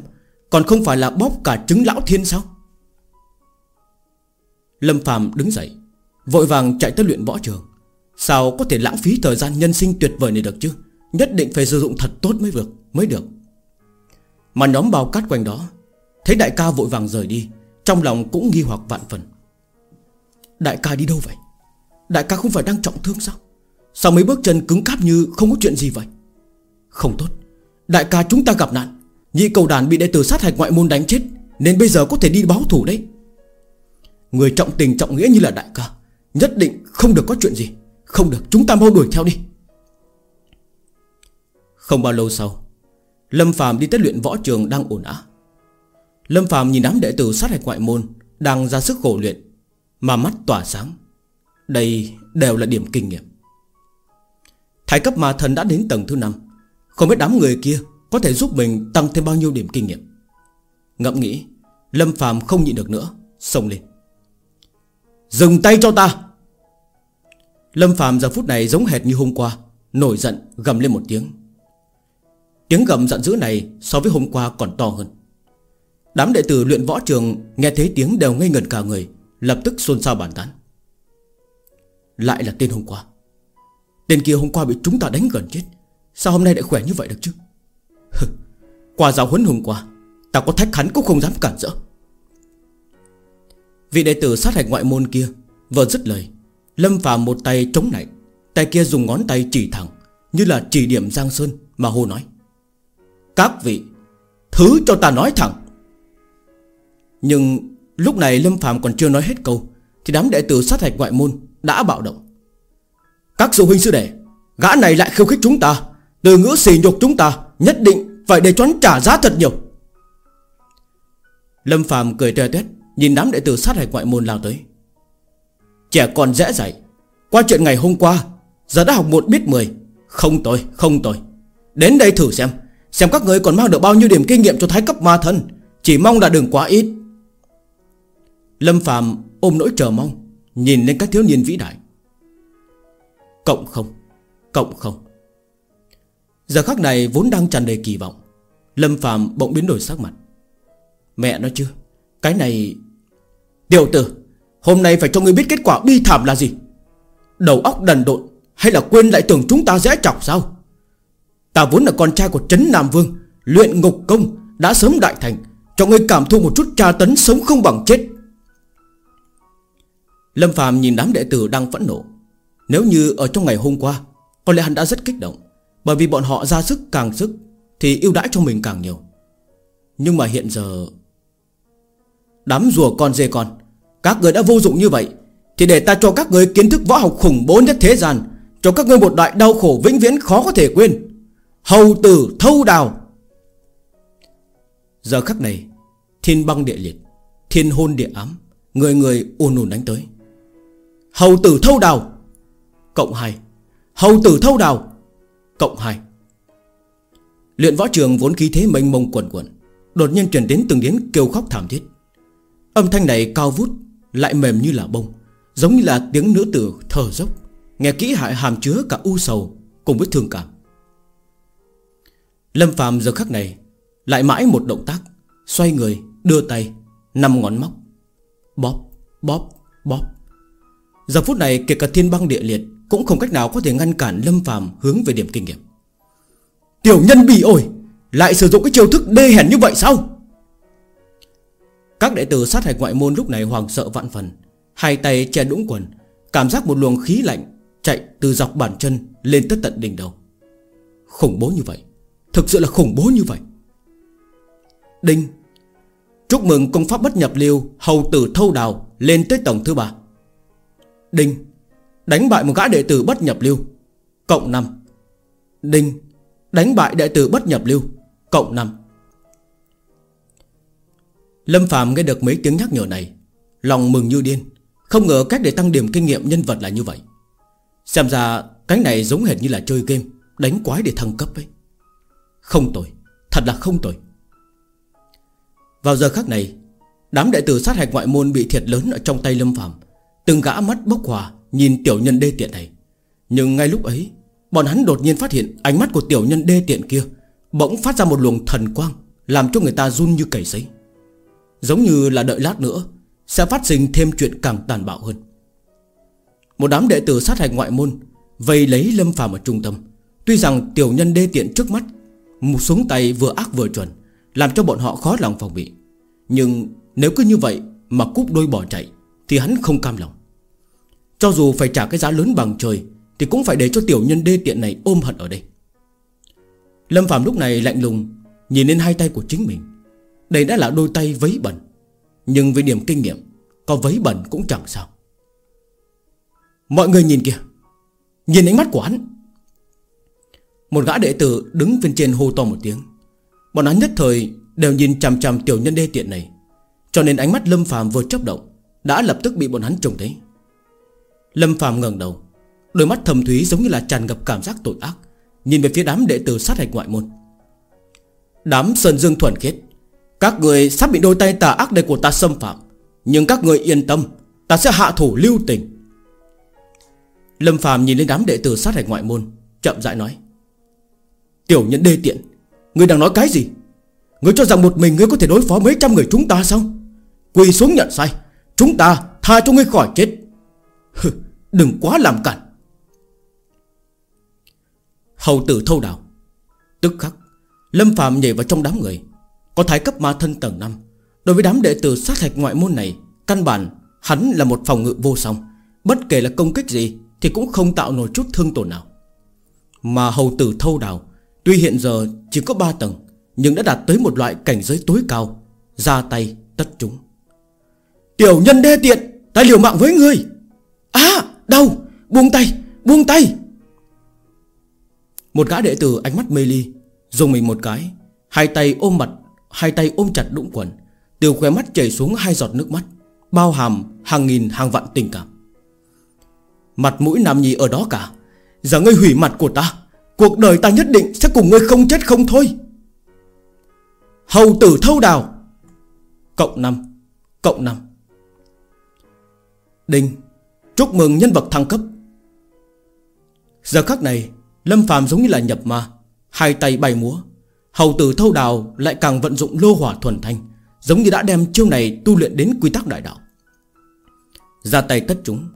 Còn không phải là bóp cả trứng lão thiên sao? Lâm Phàm đứng dậy, Vội vàng chạy tới luyện võ trường. Sao có thể lãng phí thời gian nhân sinh tuyệt vời này được chứ? Nhất định phải sử dụng thật tốt mới được Mới được. Mà nhóm bao cát quanh đó, Thấy đại ca vội vàng rời đi, Trong lòng cũng nghi hoặc vạn phần. Đại ca đi đâu vậy? Đại ca không phải đang trọng thương sao? Sao mấy bước chân cứng cáp như không có chuyện gì vậy? Không tốt, Đại ca chúng ta gặp nạn. Nhị cầu đàn bị đệ tử sát hạch ngoại môn đánh chết, Nên bây giờ có thể đi báo thủ đấy. Người trọng tình trọng nghĩa như là đại ca, Nhất định không được có chuyện gì. Không được, chúng ta mau đuổi theo đi. Không bao lâu sau, Lâm Phạm đi tới luyện võ trường đang ổn ả Lâm Phạm nhìn đám đệ tử sát hạch ngoại môn Đang ra sức khổ luyện, Mà mắt tỏa sáng. Đây đều là điểm kinh nghiệm. Thái cấp ma thần đã đến tầng thứ 5 Không biết đám người kia Có thể giúp mình tăng thêm bao nhiêu điểm kinh nghiệm. Ngẫm nghĩ, Lâm Phạm không nhịn được nữa, Xông lên. Dừng tay cho ta! Lâm Phạm giờ phút này giống hệt như hôm qua, Nổi giận gầm lên một tiếng. Tiếng gầm giận dữ này So với hôm qua còn to hơn. Đám đệ tử luyện võ trường Nghe thấy tiếng đều ngây ngẩn cả người, Lập tức xôn xao bàn tán. Lại là tên hôm qua. Tên kia hôm qua bị chúng ta đánh gần chết. Sao hôm nay lại khỏe như vậy được chứ? Qua giáo huấn hôm qua, Ta có thách hắn cũng không dám cản rỡ Vị đệ tử sát hạch ngoại môn kia Vừa dứt lời, Lâm phàm một tay chống lạnh Tay kia dùng ngón tay chỉ thẳng, Như là chỉ điểm Giang Sơn Mà hô nói. Các vị. Thứ cho ta nói thẳng. Nhưng lúc này Lâm Phạm còn chưa nói hết câu Thì đám đệ tử sát hạch ngoại môn Đã bạo động. Các sư huynh sư đệ Gã này lại khiêu khích chúng ta. Từ ngữ xỉ nhục chúng ta Nhất định phải để choán trả giá thật nhiều. Lâm Phạm cười tê tét Nhìn đám đệ tử sát hạch ngoại môn lao tới. Trẻ còn dễ dạy Qua chuyện ngày hôm qua Giờ đã học một biết mười. Không tôi, không tôi. Đến đây thử xem. Xem các người còn mang được bao nhiêu điểm kinh nghiệm cho thái cấp ma thân Chỉ mong là đừng quá ít. Lâm Phạm ôm nỗi chờ mong, Nhìn lên các thiếu niên vĩ đại. Cộng không Cộng không. Giờ khắc này vốn đang tràn đầy kỳ vọng, Lâm Phạm bỗng biến đổi sắc mặt. Mẹ nói chưa, Cái này, Tiểu tử, Hôm nay phải cho ngươi biết kết quả bi thảm là gì. Đầu óc đần độn Hay là quên lại tưởng chúng ta dễ chọc sao? Ta vốn là con trai của Trấn Nam Vương, Luyện ngục công, Đã sớm đại thành. Cho ngươi cảm thu một chút tra tấn sống không bằng chết. Lâm Phạm nhìn đám đệ tử đang phẫn nộ. Nếu như ở trong ngày hôm qua, Có lẽ hắn đã rất kích động, Bởi vì bọn họ ra sức càng sức Thì ưu đãi cho mình càng nhiều. Nhưng mà hiện giờ, Đám rùa con dê con, Các người đã vô dụng như vậy, Thì để ta cho các người kiến thức võ học khủng bố nhất thế gian, Cho các người một đại đau khổ vĩnh viễn khó có thể quên. Hầu tử thâu đào. Giờ khắc này, Thiên băng địa liệt, Thiên hôn địa ám, Người người ồn ồn đánh tới. Hầu tử thâu đào, Cộng 2 Hầu tử thâu đào, Cộng 2 Luyện võ trường vốn khí thế mênh mông quần quần, Đột nhiên truyền đến từng đến kêu khóc thảm thiết. Âm thanh này cao vút, Lại mềm như là bông, Giống như là tiếng nữ tử thở dốc, Nghe kỹ hại hàm chứa cả u sầu Cùng với thương cảm. Lâm Phạm giờ khắc này Lại mãi một động tác Xoay người, đưa tay Năm ngón móc. Bóp, bóp, bóp. Giờ phút này kể cả thiên băng địa liệt Cũng không cách nào có thể ngăn cản Lâm Phạm hướng về điểm kinh nghiệm. Tiểu nhân bị ổi Lại sử dụng cái chiêu thức đê hèn như vậy sao? Các đệ tử sát hạch ngoại môn lúc này hoàng sợ vạn phần Hai tay che đũng quần Cảm giác một luồng khí lạnh Chạy từ dọc bàn chân lên tất tận đỉnh đầu. Khủng bố như vậy Thực sự là khủng bố như vậy. Đinh, Chúc mừng công pháp bất nhập liêu Hầu tử thâu đào lên tới tổng thứ ba. Đinh, Đánh bại một gã đệ tử bất nhập liêu Cộng 5 Đinh, Đánh bại đệ tử bất nhập lưu, Cộng 5 Lâm Phạm nghe được mấy tiếng nhắc nhở này, Lòng mừng như điên. Không ngờ cách để tăng điểm kinh nghiệm nhân vật là như vậy. Xem ra cái này giống hệt như là chơi game, Đánh quái để thăng cấp ấy. Không tồi Thật là không tồi Vào giờ khắc này, Đám đệ tử sát hạch ngoại môn bị thiệt lớn ở trong tay Lâm Phạm Từng gã mắt bốc hòa Nhìn tiểu nhân đê tiện này. Nhưng ngay lúc ấy, Bọn hắn đột nhiên phát hiện ánh mắt của tiểu nhân đê tiện kia Bỗng phát ra một luồng thần quang, Làm cho người ta run như cầy giấy Giống như là đợi lát nữa, Sẽ phát sinh thêm chuyện càng tàn bạo hơn. Một đám đệ tử sát hạch ngoại môn Vây lấy Lâm phạm ở trung tâm. Tuy rằng tiểu nhân đê tiện trước mắt một xuống tay vừa ác vừa chuẩn, Làm cho bọn họ khó lòng phòng bị. Nhưng nếu cứ như vậy Mà cúp đôi bỏ chạy, Thì hắn không cam lòng. Cho dù phải trả cái giá lớn bằng trời, Thì cũng phải để cho tiểu nhân đê tiện này ôm hận ở đây. Lâm Phạm lúc này lạnh lùng, Nhìn lên hai tay của chính mình. Đây đã là đôi tay vấy bẩn, Nhưng với điểm kinh nghiệm, Có vấy bẩn cũng chẳng sao. Mọi người nhìn kìa, Nhìn ánh mắt của hắn. Một gã đệ tử đứng bên trên hô to một tiếng. Bọn hắn nhất thời Đều nhìn chằm chằm tiểu nhân đê tiện này, Cho nên ánh mắt Lâm phàm vừa chấp động, Đã lập tức bị bọn hắn trông thấy. Lâm phàm ngẩng đầu, Đôi mắt thầm thúy giống như là tràn ngập cảm giác tội ác, Nhìn về phía đám đệ tử sát hạch ngoại môn. Đám Sơn Dương thuần khiết, Các người sắp bị đôi tay tà ác đây của ta xâm phạm, Nhưng các người yên tâm, Ta sẽ hạ thủ lưu tình. Lâm phàm nhìn lên đám đệ tử sát hạch ngoại môn, Chậm rãi nói. Tiểu nhân đê tiện Ngươi đang nói cái gì? Ngươi cho rằng một mình ngươi có thể đối phó mấy trăm người chúng ta sao? Quỳ xuống nhận sai, Chúng ta tha cho ngươi khỏi chết. Đừng quá làm cản. Hầu tử thâu đảo. Tức khắc, Lâm Phạm nhảy vào trong đám người. Có thái cấp ma thân tầng 5 Đối với đám đệ tử sát hạch ngoại môn này, Căn bản hắn là một phòng ngự vô song. Bất kể là công kích gì Thì cũng không tạo nổi chút thương tổn nào. Mà hầu tử thâu đào Tuy hiện giờ chỉ có 3 tầng, Nhưng đã đạt tới một loại cảnh giới tối cao. Ra tay tất chúng. Tiểu nhân đê tiện, Ta liều mạng với ngươi. À đau, Buông tay Buông tay. Một gã đệ tử ánh mắt mê ly, Dùng mình một cái, Hai tay ôm mặt, Hai tay ôm chặt đũng quần, Từ khóe mắt chảy xuống hai giọt nước mắt, Bao hàm hàng nghìn hàng vạn tình cảm. Mặt mũi nam nhi ở đó cả, Giờ ngươi hủy mặt của ta. Cuộc đời ta nhất định sẽ cùng ngươi không chết không thôi. Hầu tử thâu đào. Cộng 5 Cộng 5 Đinh. Chúc mừng nhân vật thăng cấp. Giờ khắc này, Lâm phàm giống như là nhập ma, Hai tay bay múa. Hầu tử thâu đào lại càng vận dụng lô hỏa thuần thanh, Giống như đã đem chiêu này tu luyện đến quy tắc đại đạo. Ra tay tất chúng,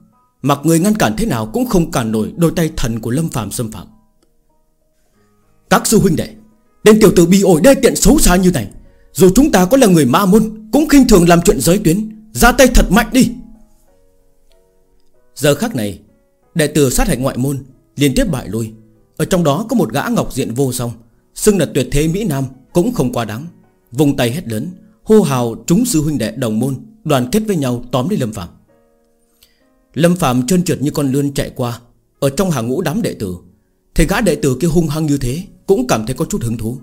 Mặc người ngăn cản thế nào cũng không cản nổi Đôi tay thần của Lâm phàm xâm phạm. Các sư huynh đệ Tên tiểu tử bị ổi đê tiện xấu xa như này, Dù chúng ta có là người ma môn, Cũng khinh thường làm chuyện giới tuyến, Ra tay thật mạnh đi. Giờ khắc này, Đệ tử sát hạch ngoại môn, Liên tiếp bại lui. Ở trong đó có một gã ngọc diện vô song, Xưng là tuyệt thế Mỹ Nam, Cũng không quá đáng. Vùng tay hét lớn, Hô hào chúng sư huynh đệ đồng môn, Đoàn kết với nhau tóm lấy Lâm Phạm Lâm Phạm trơn trượt như con lươn chạy qua, Ở trong hàng ngũ đám đệ tử Thì gã đệ tử kia hung hăng như thế cũng cảm thấy có chút hứng thú.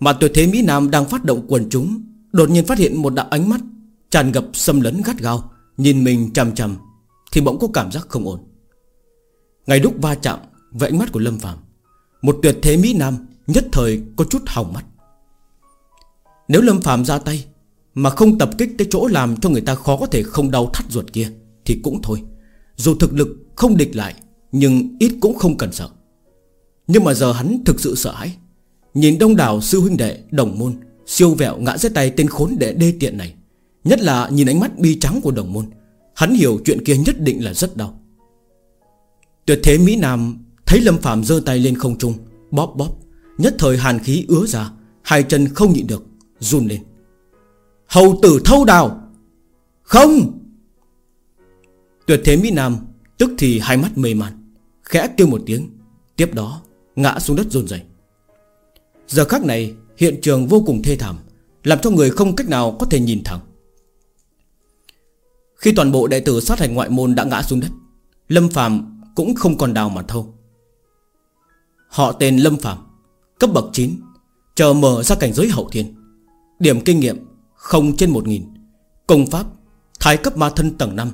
Mà tuyệt thế Mỹ Nam đang phát động quần chúng, Đột nhiên phát hiện một đạo ánh mắt Tràn ngập xâm lấn gắt gao, Nhìn mình chằm chằm, Thì bỗng có cảm giác không ổn. Ngày lúc va chạm với ánh mắt của Lâm Phạm Một tuyệt thế Mỹ Nam Nhất thời có chút hỏng mắt. Nếu Lâm Phạm ra tay Mà không tập kích tới chỗ làm cho người ta khó có thể không đau thắt ruột kia, Thì cũng thôi. Dù thực lực không địch lại, Nhưng ít cũng không cần sợ. Nhưng mà giờ hắn thực sự sợ hãi. Nhìn đông đảo sư huynh đệ, đồng môn, Siêu vẹo ngã dưới tay tên khốn đệ đê tiện này, Nhất là nhìn ánh mắt bi trắng của đồng môn, Hắn hiểu chuyện kia nhất định là rất đau. Tuyệt thế Mỹ Nam Thấy Lâm Phạm giơ tay lên không trung, Bóp bóp, Nhất thời hàn khí ứa ra, Hai chân không nhịn được, Run lên. Hầu tử thâu đào! Không! Tuyệt thế Mỹ Nam Tức thì hai mắt mê man, Khẽ kêu một tiếng, Tiếp đó ngã xuống đất run rẩy. Giờ khắc này, hiện trường vô cùng thê thảm, Làm cho người không cách nào có thể nhìn thẳng. Khi toàn bộ đệ tử sát hành ngoại môn đã ngã xuống đất, Lâm Phạm cũng không còn đào mà thâu. Họ tên Lâm Phạm Cấp bậc 9 Chờ mở ra cảnh giới hậu thiên. Điểm kinh nghiệm 0 trên 1000 Công pháp Thái cấp ma thân tầng 5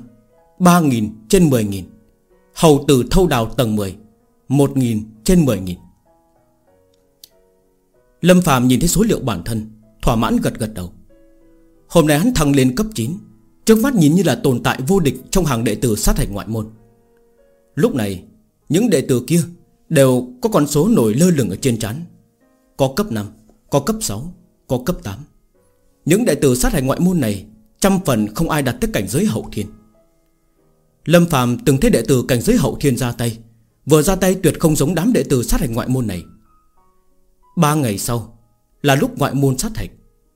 3.000 trên 10.000 Hầu tử thâu đào tầng 10 1.000 trên 10.000 Lâm Phạm nhìn thấy số liệu bản thân, Thỏa mãn gật gật đầu. Hôm nay hắn thăng lên cấp 9 Trước mắt nhìn như là tồn tại vô địch Trong hàng đệ tử sát hạch ngoại môn. Lúc này, Những đệ tử kia Đều có con số nổi lơ lửng ở trên trán. Có cấp 5 Có cấp 6 Có cấp 8 Những đệ tử sát hạch ngoại môn này, Trăm phần không ai đạt tới cảnh giới hậu thiên. Lâm Phạm từng thấy đệ tử cảnh giới hậu thiên ra tay Vừa ra tay tuyệt không giống đám đệ tử sát hạch ngoại môn này. Ba ngày sau, Là lúc ngoại môn sát hạch,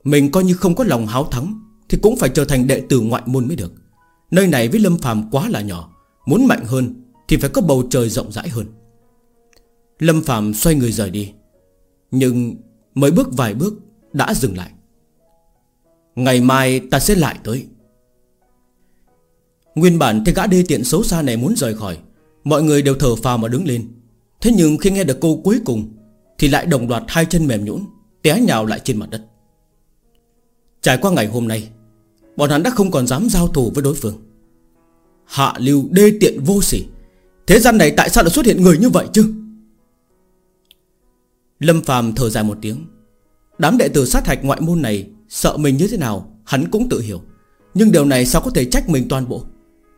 Mình coi như không có lòng háo thắng, Thì cũng phải trở thành đệ tử ngoại môn mới được. Nơi này với Lâm phàm quá là nhỏ, Muốn mạnh hơn Thì phải có bầu trời rộng rãi hơn. Lâm phàm xoay người rời đi, Nhưng mới bước vài bước Đã dừng lại. Ngày mai ta sẽ lại tới. Nguyên bản thì gã đê tiện xấu xa này muốn rời khỏi Mọi người đều thở phào mà đứng lên. Thế nhưng khi nghe được câu cuối cùng, Thì lại đồng loạt hai chân mềm nhũn, Té nhào lại trên mặt đất. Trải qua ngày hôm nay, Bọn hắn đã không còn dám giao thủ với đối phương. Hạ lưu đê tiện vô sỉ. Thế gian này tại sao lại xuất hiện người như vậy chứ? Lâm phàm thở dài một tiếng. Đám đệ tử sát hạch ngoại môn này Sợ mình như thế nào, Hắn cũng tự hiểu. Nhưng điều này sao có thể trách mình toàn bộ?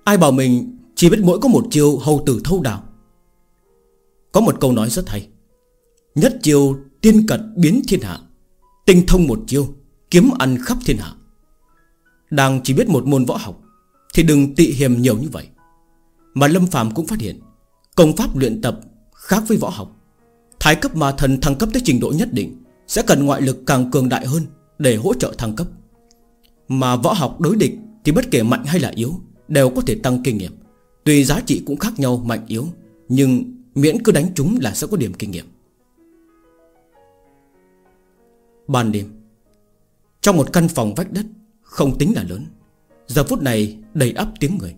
Ai bảo mình chỉ biết mỗi có một chiều hầu tử thâu đào. Có một câu nói rất hay. Nhất chiều tiên cật biến thiên hạ, Tinh thông một chiêu Kiếm ăn khắp thiên hạ. Đang chỉ biết một môn võ học, Thì đừng tị hiềm nhiều như vậy. Mà Lâm phàm cũng phát hiện, Công pháp luyện tập khác với võ học. Thái cấp ma thần thăng cấp tới trình độ nhất định, Sẽ cần ngoại lực càng cường đại hơn Để hỗ trợ thăng cấp. Mà võ học đối địch Thì bất kể mạnh hay là yếu, Đều có thể tăng kinh nghiệm. Tuy giá trị cũng khác nhau mạnh yếu, Nhưng miễn cứ đánh chúng là sẽ có điểm kinh nghiệm. Ban đêm, Trong một căn phòng vách đất Không tính là lớn, Giờ phút này đầy ắp tiếng người.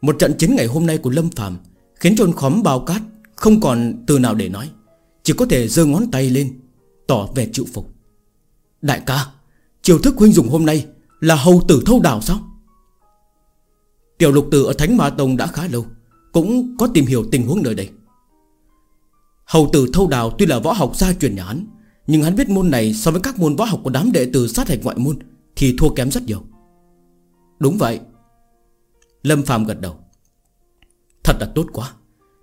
Một trận chiến ngày hôm nay của Lâm Phàm Khiến trôn khóm bao cát Không còn từ nào để nói, Chỉ có thể giơ ngón tay lên, Tỏ vẻ chịu phục. Đại ca Chiều thức huynh dùng hôm nay Là hầu tử thâu đảo sao? Tiểu lục tử ở Thánh Ma Tông đã khá lâu, Cũng có tìm hiểu tình huống nơi đây. Hầu tử thâu đào tuy là võ học gia truyền nhà hắn Nhưng hắn biết môn này so với các môn võ học của đám đệ tử sát hạch ngoại môn Thì thua kém rất nhiều. Đúng vậy. Lâm phàm gật đầu. Thật là tốt quá.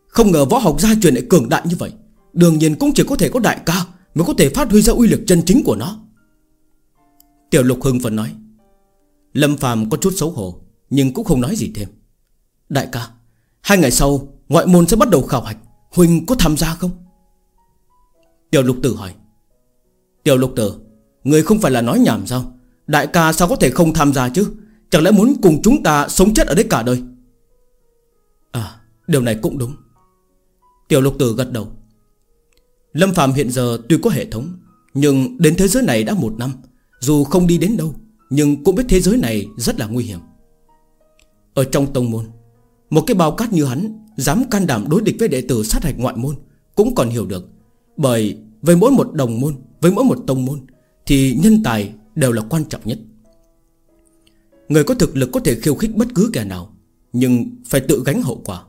Không ngờ võ học gia truyền lại cường đại như vậy. Đương nhiên cũng chỉ có thể có đại ca Mới có thể phát huy ra uy lực chân chính của nó. Tiểu lục hưng vẫn nói. Lâm phàm có chút xấu hổ nhưng cũng không nói gì thêm. Đại ca, Hai ngày sau, ngoại môn sẽ bắt đầu khảo hạch. Huỳnh có tham gia không? Tiểu lục tử hỏi. Tiểu lục tử, Người không phải là nói nhảm sao? Đại ca sao có thể không tham gia chứ? Chẳng lẽ muốn cùng chúng ta sống chết ở đây cả đời? À điều này cũng đúng. Tiểu lục tử gật đầu. Lâm Phạm hiện giờ tuy có hệ thống, Nhưng đến thế giới này đã một năm. Dù không đi đến đâu, Nhưng cũng biết thế giới này rất là nguy hiểm ở trong tông môn. Một cái bao cát như hắn, Dám can đảm đối địch với đệ tử sát hạch ngoại môn, Cũng còn hiểu được. Bởi với mỗi một đồng môn, Với mỗi một tông môn, Thì nhân tài đều là quan trọng nhất. Người có thực lực có thể khiêu khích bất cứ kẻ nào, Nhưng phải tự gánh hậu quả.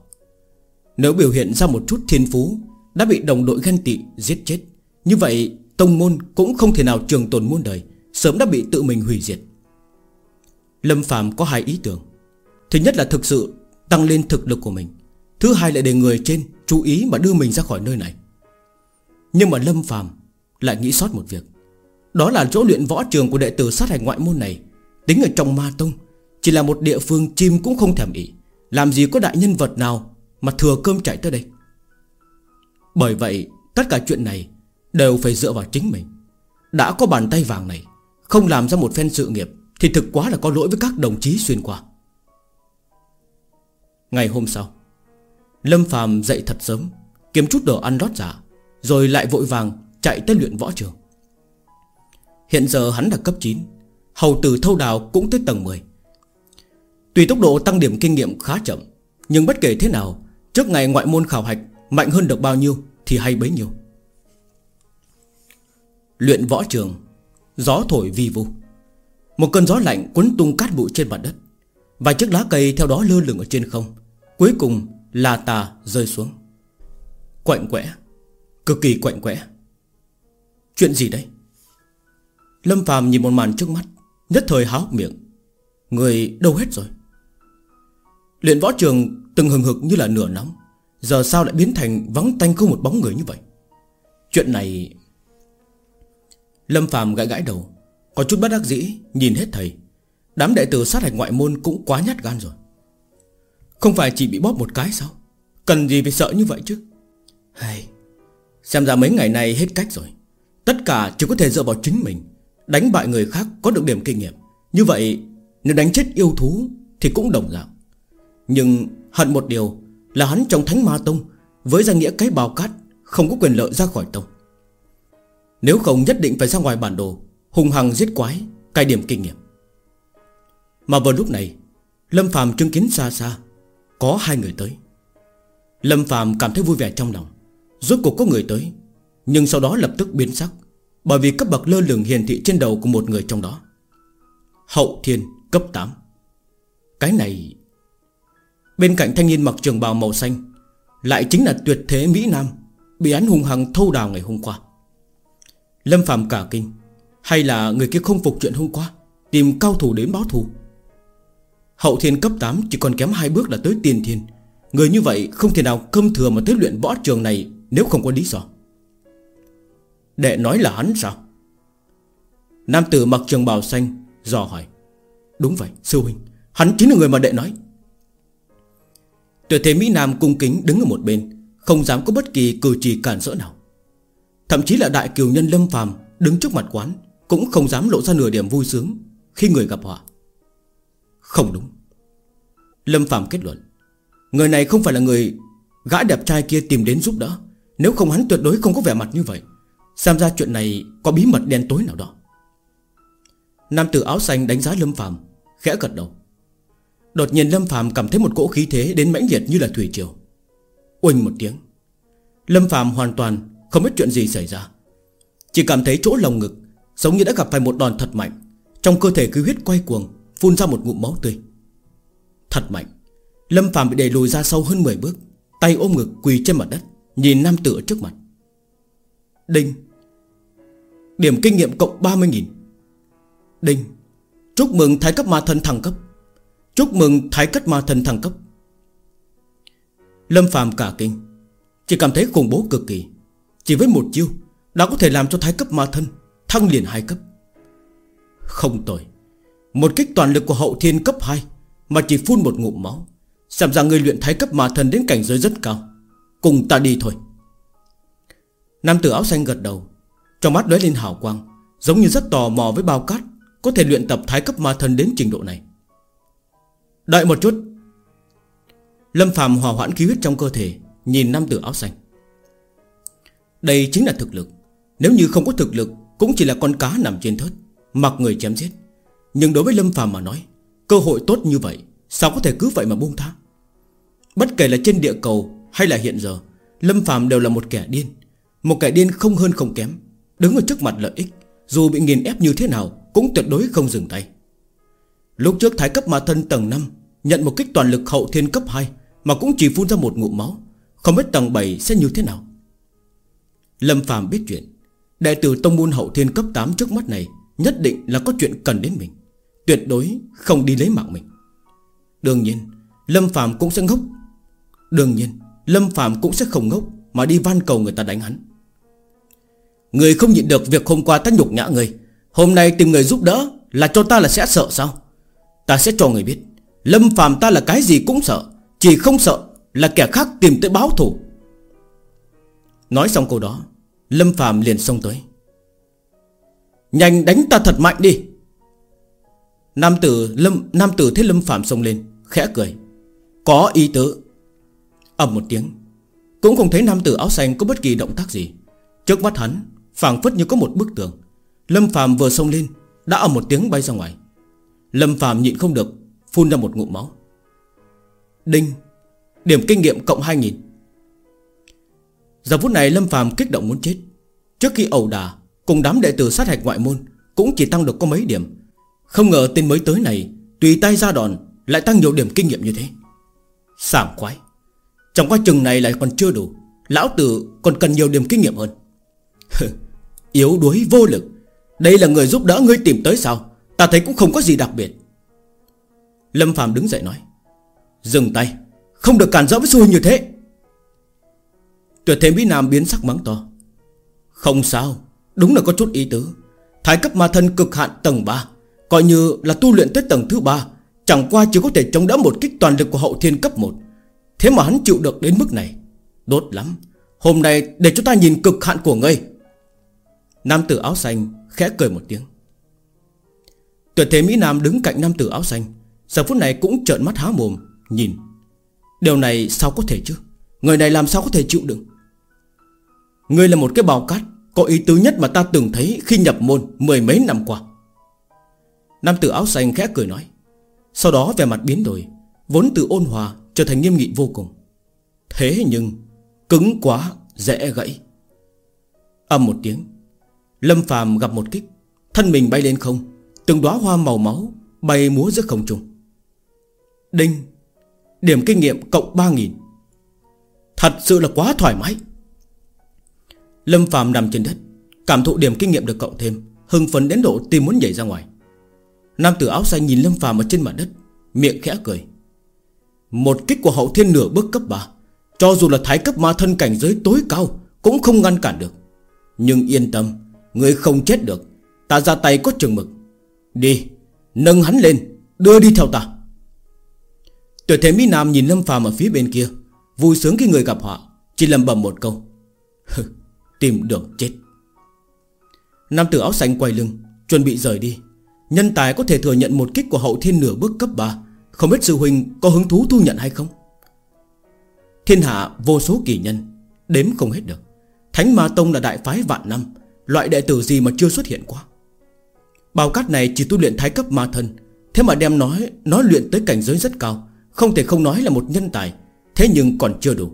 Nếu biểu hiện ra một chút thiên phú, Đã bị đồng đội ghen tị, giết chết, Như vậy tông môn cũng không thể nào trường tồn muôn đời, Sớm đã bị tự mình hủy diệt. Lâm Phạm có hai ý tưởng. Thứ nhất là thực sự tăng lên thực lực của mình. Thứ hai là để người trên chú ý mà đưa mình ra khỏi nơi này. Nhưng mà Lâm Phàm lại nghĩ sót một việc. Đó là chỗ luyện võ trường của đệ tử sát hạch ngoại môn này, Tính ở trong ma tông, Chỉ là một địa phương chim cũng không thèm ý Làm gì có đại nhân vật nào Mà thừa cơm chạy tới đây? Bởi vậy, tất cả chuyện này Đều phải dựa vào chính mình. Đã có bàn tay vàng này, Không làm ra một phen sự nghiệp, Thì thực quá là có lỗi với các đồng chí xuyên qua. Ngày hôm sau, Lâm Phạm dậy thật sớm, Kiếm chút đồ ăn lót giả Rồi lại vội vàng chạy tới luyện võ trường. Hiện giờ hắn là cấp 9 Hầu tử thâu đào cũng tới tầng 10 Tùy tốc độ tăng điểm kinh nghiệm khá chậm, Nhưng bất kể thế nào, Trước ngày ngoại môn khảo hạch Mạnh hơn được bao nhiêu thì hay bấy nhiêu. Luyện võ trường, Gió thổi vi vu. Một cơn gió lạnh cuốn tung cát bụi trên mặt đất, Vài chiếc lá cây theo đó lơ lửng ở trên không. Cuối cùng là tà rơi xuống. Quạnh quẽ, Cực kỳ quạnh quẽ. Chuyện gì đây? Lâm phàm nhìn một màn trước mắt, Nhất thời háo miệng. Người đâu hết rồi? Luyện võ trường từng hừng hực như là nửa nóng, Giờ sao lại biến thành vắng tanh không một bóng người như vậy? Chuyện này Lâm phàm gãi gãi đầu, Có chút bất đắc dĩ, Nhìn hết thầy. Đám đệ tử sát hạch ngoại môn cũng quá nhát gan rồi. Không phải chỉ bị bóp một cái sao? Cần gì phải sợ như vậy chứ? Hay, Xem ra mấy ngày nay hết cách rồi. Tất cả chỉ có thể dựa vào chính mình, Đánh bại người khác có được điểm kinh nghiệm. Như vậy, nếu đánh chết yêu thú Thì cũng đồng dạng. Nhưng hận một điều Là hắn trong thánh ma tông Với danh nghĩa cái bào cát Không có quyền lợi ra khỏi tông. Nếu không nhất định phải ra ngoài bản đồ Hùng hằng giết quái cài điểm kinh nghiệm. Mà vào lúc này, Lâm phàm chứng kiến xa xa có hai người tới. Lâm phàm cảm thấy vui vẻ trong lòng. Rốt cuộc có người tới, Nhưng sau đó lập tức biến sắc, Bởi vì cấp bậc lơ lửng hiển thị trên đầu của một người trong đó. Hậu thiên cấp 8 Cái này, Bên cạnh thanh niên mặc trường bào màu xanh, Lại chính là tuyệt thế Mỹ Nam, Bị án hung hăng thâu đào ngày hôm qua. Lâm Phạm cả kinh, Hay là người kia không phục chuyện hôm qua, Tìm cao thủ đến báo thù? Hậu thiên cấp 8 chỉ còn kém hai bước là tới tiền thiên. Người như vậy không thể nào cơm thừa mà tới luyện võ trường này Nếu không có lý do. Đệ nói là hắn sao? Nam tử mặc trường bào xanh Dò hỏi. Đúng vậy, sư huynh, Hắn chính là người mà đệ nói. Tuyệt thế Mỹ Nam cung kính đứng ở một bên, Không dám có bất kỳ cử chỉ cản rỡ nào. Thậm chí là đại kiều nhân lâm phàm Đứng trước mặt quán, Cũng không dám lộ ra nửa điểm vui sướng Khi người gặp họa. Không đúng. Lâm Phạm kết luận, Người này không phải là người Gã đẹp trai kia tìm đến giúp đỡ. Nếu không hắn tuyệt đối không có vẻ mặt như vậy. Xem ra chuyện này có bí mật đen tối nào đó. Nam tử áo xanh đánh giá Lâm Phạm Khẽ gật đầu. Đột nhiên Lâm Phạm cảm thấy một cỗ khí thế Đến mãnh liệt như là thủy triều. Uỳnh một tiếng, Lâm Phạm hoàn toàn không biết chuyện gì xảy ra. Chỉ cảm thấy chỗ lồng ngực Giống như đã gặp phải một đòn thật mạnh. Trong cơ thể cứ huyết quay cuồng Phun ra một ngụm máu tươi. Thật mạnh, Lâm Phạm bị đẩy lùi ra sâu hơn 10 bước, Tay ôm ngực quỳ trên mặt đất, Nhìn nam tử trước mặt. Đinh, Điểm kinh nghiệm cộng 30.000 Đinh, Chúc mừng thái cấp ma thần thăng cấp. Chúc mừng thái cấp ma thần thăng cấp. Lâm phàm cả kinh, Chỉ cảm thấy khủng bố cực kỳ. Chỉ với một chiêu, Đã có thể làm cho thái cấp ma thân Thăng liền hai cấp. Không tồi. Một kích toàn lực của hậu thiên cấp 2 Mà chỉ phun một ngụm máu. Xem ra người luyện thái cấp ma thần đến cảnh giới rất cao. Cùng ta đi thôi. Nam tử áo xanh gật đầu. Trong mắt lóe lên hào quang, Giống như rất tò mò với bao cát, có thể luyện tập thái cấp ma thần đến trình độ này. Đợi một chút. Lâm phàm hòa hoãn khí huyết trong cơ thể, Nhìn nam tử áo xanh. Đây chính là thực lực. Nếu như không có thực lực, Cũng chỉ là con cá nằm trên thớt, Mặc người chém giết. Nhưng đối với Lâm phàm mà nói, Cơ hội tốt như vậy, Sao có thể cứ vậy mà buông tha? Bất kể là trên địa cầu hay là hiện giờ, Lâm phàm đều là một kẻ điên. Một kẻ điên không hơn không kém, Đứng ở trước mặt lợi ích, Dù bị nghiền ép như thế nào cũng tuyệt đối không dừng tay. Lúc trước thái cấp ma thân tầng 5 Nhận một kích toàn lực hậu thiên cấp 2 Mà cũng chỉ phun ra một ngụm máu, Không biết tầng 7 sẽ như thế nào. Lâm phàm biết chuyện, Đệ tử tông môn hậu thiên cấp 8 trước mắt này Nhất định là có chuyện cần đến mình. Tuyệt đối không đi lấy mạng mình. Đương nhiên, Lâm phàm cũng sẽ ngốc. Đương nhiên, Lâm phàm cũng sẽ không ngốc Mà đi van cầu người ta đánh hắn. Người không nhịn được việc hôm qua ta nhục nhã người, Hôm nay tìm người giúp đỡ Là cho ta là sẽ sợ sao? Ta sẽ cho người biết, Lâm phàm ta là cái gì cũng sợ, Chỉ không sợ là kẻ khác tìm tới báo thù. Nói xong câu đó, Lâm phàm liền xông tới. Nhanh đánh ta thật mạnh đi Nam tử Lâm, Nam tử thấy Lâm phạm xông lên, Khẽ cười. Có ý tứ. Ầm một tiếng. Cũng không thấy nam tử áo xanh có bất kỳ động tác gì. Trước mắt hắn, phảng phất như có một bức tường. Lâm Phạm vừa xông lên, Đã ầm một tiếng bay ra ngoài. Lâm Phạm nhịn không được, Phun ra một ngụm máu. Đinh. Điểm kinh nghiệm cộng 2.000 Giờ phút này Lâm Phạm kích động muốn chết. Trước khi ẩu đà Cùng đám đệ tử sát hạch ngoại môn Cũng chỉ tăng được có mấy điểm. Không ngờ tên mới tới này, Tùy tay ra đòn, Lại tăng nhiều điểm kinh nghiệm như thế. Sảng khoái. Trong quá trình này lại còn chưa đủ, Lão tử còn cần nhiều điểm kinh nghiệm hơn. Yếu đuối vô lực. Đây là người giúp đỡ ngươi tìm tới sao? Ta thấy cũng không có gì đặc biệt. Lâm Phạm đứng dậy nói, Dừng tay, Không được cản rỡ với xui như thế. Tuyệt thế Mỹ Nam biến sắc mắng to, Không sao, Đúng là có chút ý tứ. Thái cấp ma thân cực hạn tầng 3 Coi như là tu luyện tới tầng thứ 3 Chẳng qua chỉ có thể chống đỡ một kích toàn lực của hậu thiên cấp 1 Thế mà hắn chịu được đến mức này. Đốt lắm. Hôm nay để chúng ta nhìn cực hạn của ngươi. Nam tử áo xanh khẽ cười một tiếng. Tuyệt thế Mỹ Nam đứng cạnh nam tử áo xanh, Giờ phút này cũng trợn mắt há mồm, Nhìn. Điều này sao có thể chứ? Người này làm sao có thể chịu đựng? Ngươi là một cái bào cát, Có ý tứ nhất mà ta từng thấy khi nhập môn Mười mấy năm qua. Nam tử áo xanh khẽ cười nói. Sau đó vẻ mặt biến đổi, Vốn từ ôn hòa trở thành nghiêm nghị vô cùng. Thế nhưng, Cứng quá, dễ gãy. Âm một tiếng, Lâm phàm gặp một kích, Thân mình bay lên không, Từng đóa hoa màu máu Bay múa giữa không trung. Đinh, Điểm kinh nghiệm cộng 3.000 Thật sự là quá thoải mái. Lâm phàm nằm trên đất, Cảm thụ điểm kinh nghiệm được cộng thêm, Hưng phấn đến độ tim muốn nhảy ra ngoài. Nam tử áo xanh nhìn Lâm phàm ở trên mặt đất, Miệng khẽ cười. Một kích của hậu thiên nửa bước cấp 3 Cho dù là thái cấp ma thân cảnh giới tối cao Cũng không ngăn cản được. Nhưng yên tâm, Người không chết được, Ta ra tay có chừng mực. Đi, Nâng hắn lên, Đưa đi theo ta. Tuyệt thế Mỹ Nam nhìn Lâm phàm ở phía bên kia, Vui sướng khi người gặp họ Chỉ lầm bầm một câu. Tìm đường chết. Nam tử áo xanh quay lưng, Chuẩn bị rời đi. Nhân tài có thể thừa nhận một kích của hậu thiên nửa bước cấp 3 Không biết sư huynh có hứng thú thu nhận hay không? Thiên hạ vô số kỳ nhân, Đếm không hết được. Thánh Ma Tông là đại phái vạn năm, Loại đệ tử gì mà chưa xuất hiện qua? Bào cát này chỉ tu luyện thái cấp ma thân, Thế mà đem nói Nói luyện tới cảnh giới rất cao, Không thể không nói là một nhân tài, Thế nhưng còn chưa đủ.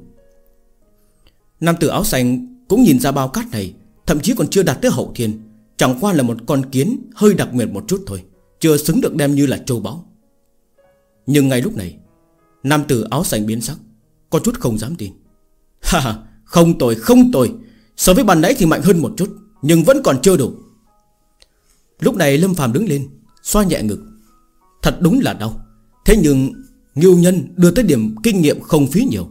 Nam tử áo xanh cũng nhìn ra bao cát này, Thậm chí còn chưa đạt tới hậu thiên. Chẳng qua là một con kiến hơi đặc biệt một chút thôi, Chưa xứng được đem như là châu báu. Nhưng ngay lúc này, Nam tử áo xanh biến sắc, Có chút không dám tin. Ha ha, không tồi không tồi. So với bàn nãy thì mạnh hơn một chút, Nhưng vẫn còn chưa đủ. Lúc này Lâm phàm đứng lên, Xoa nhẹ ngực. Thật đúng là đau. Thế nhưng Ngưu nhân đưa tới điểm kinh nghiệm không phí nhiều.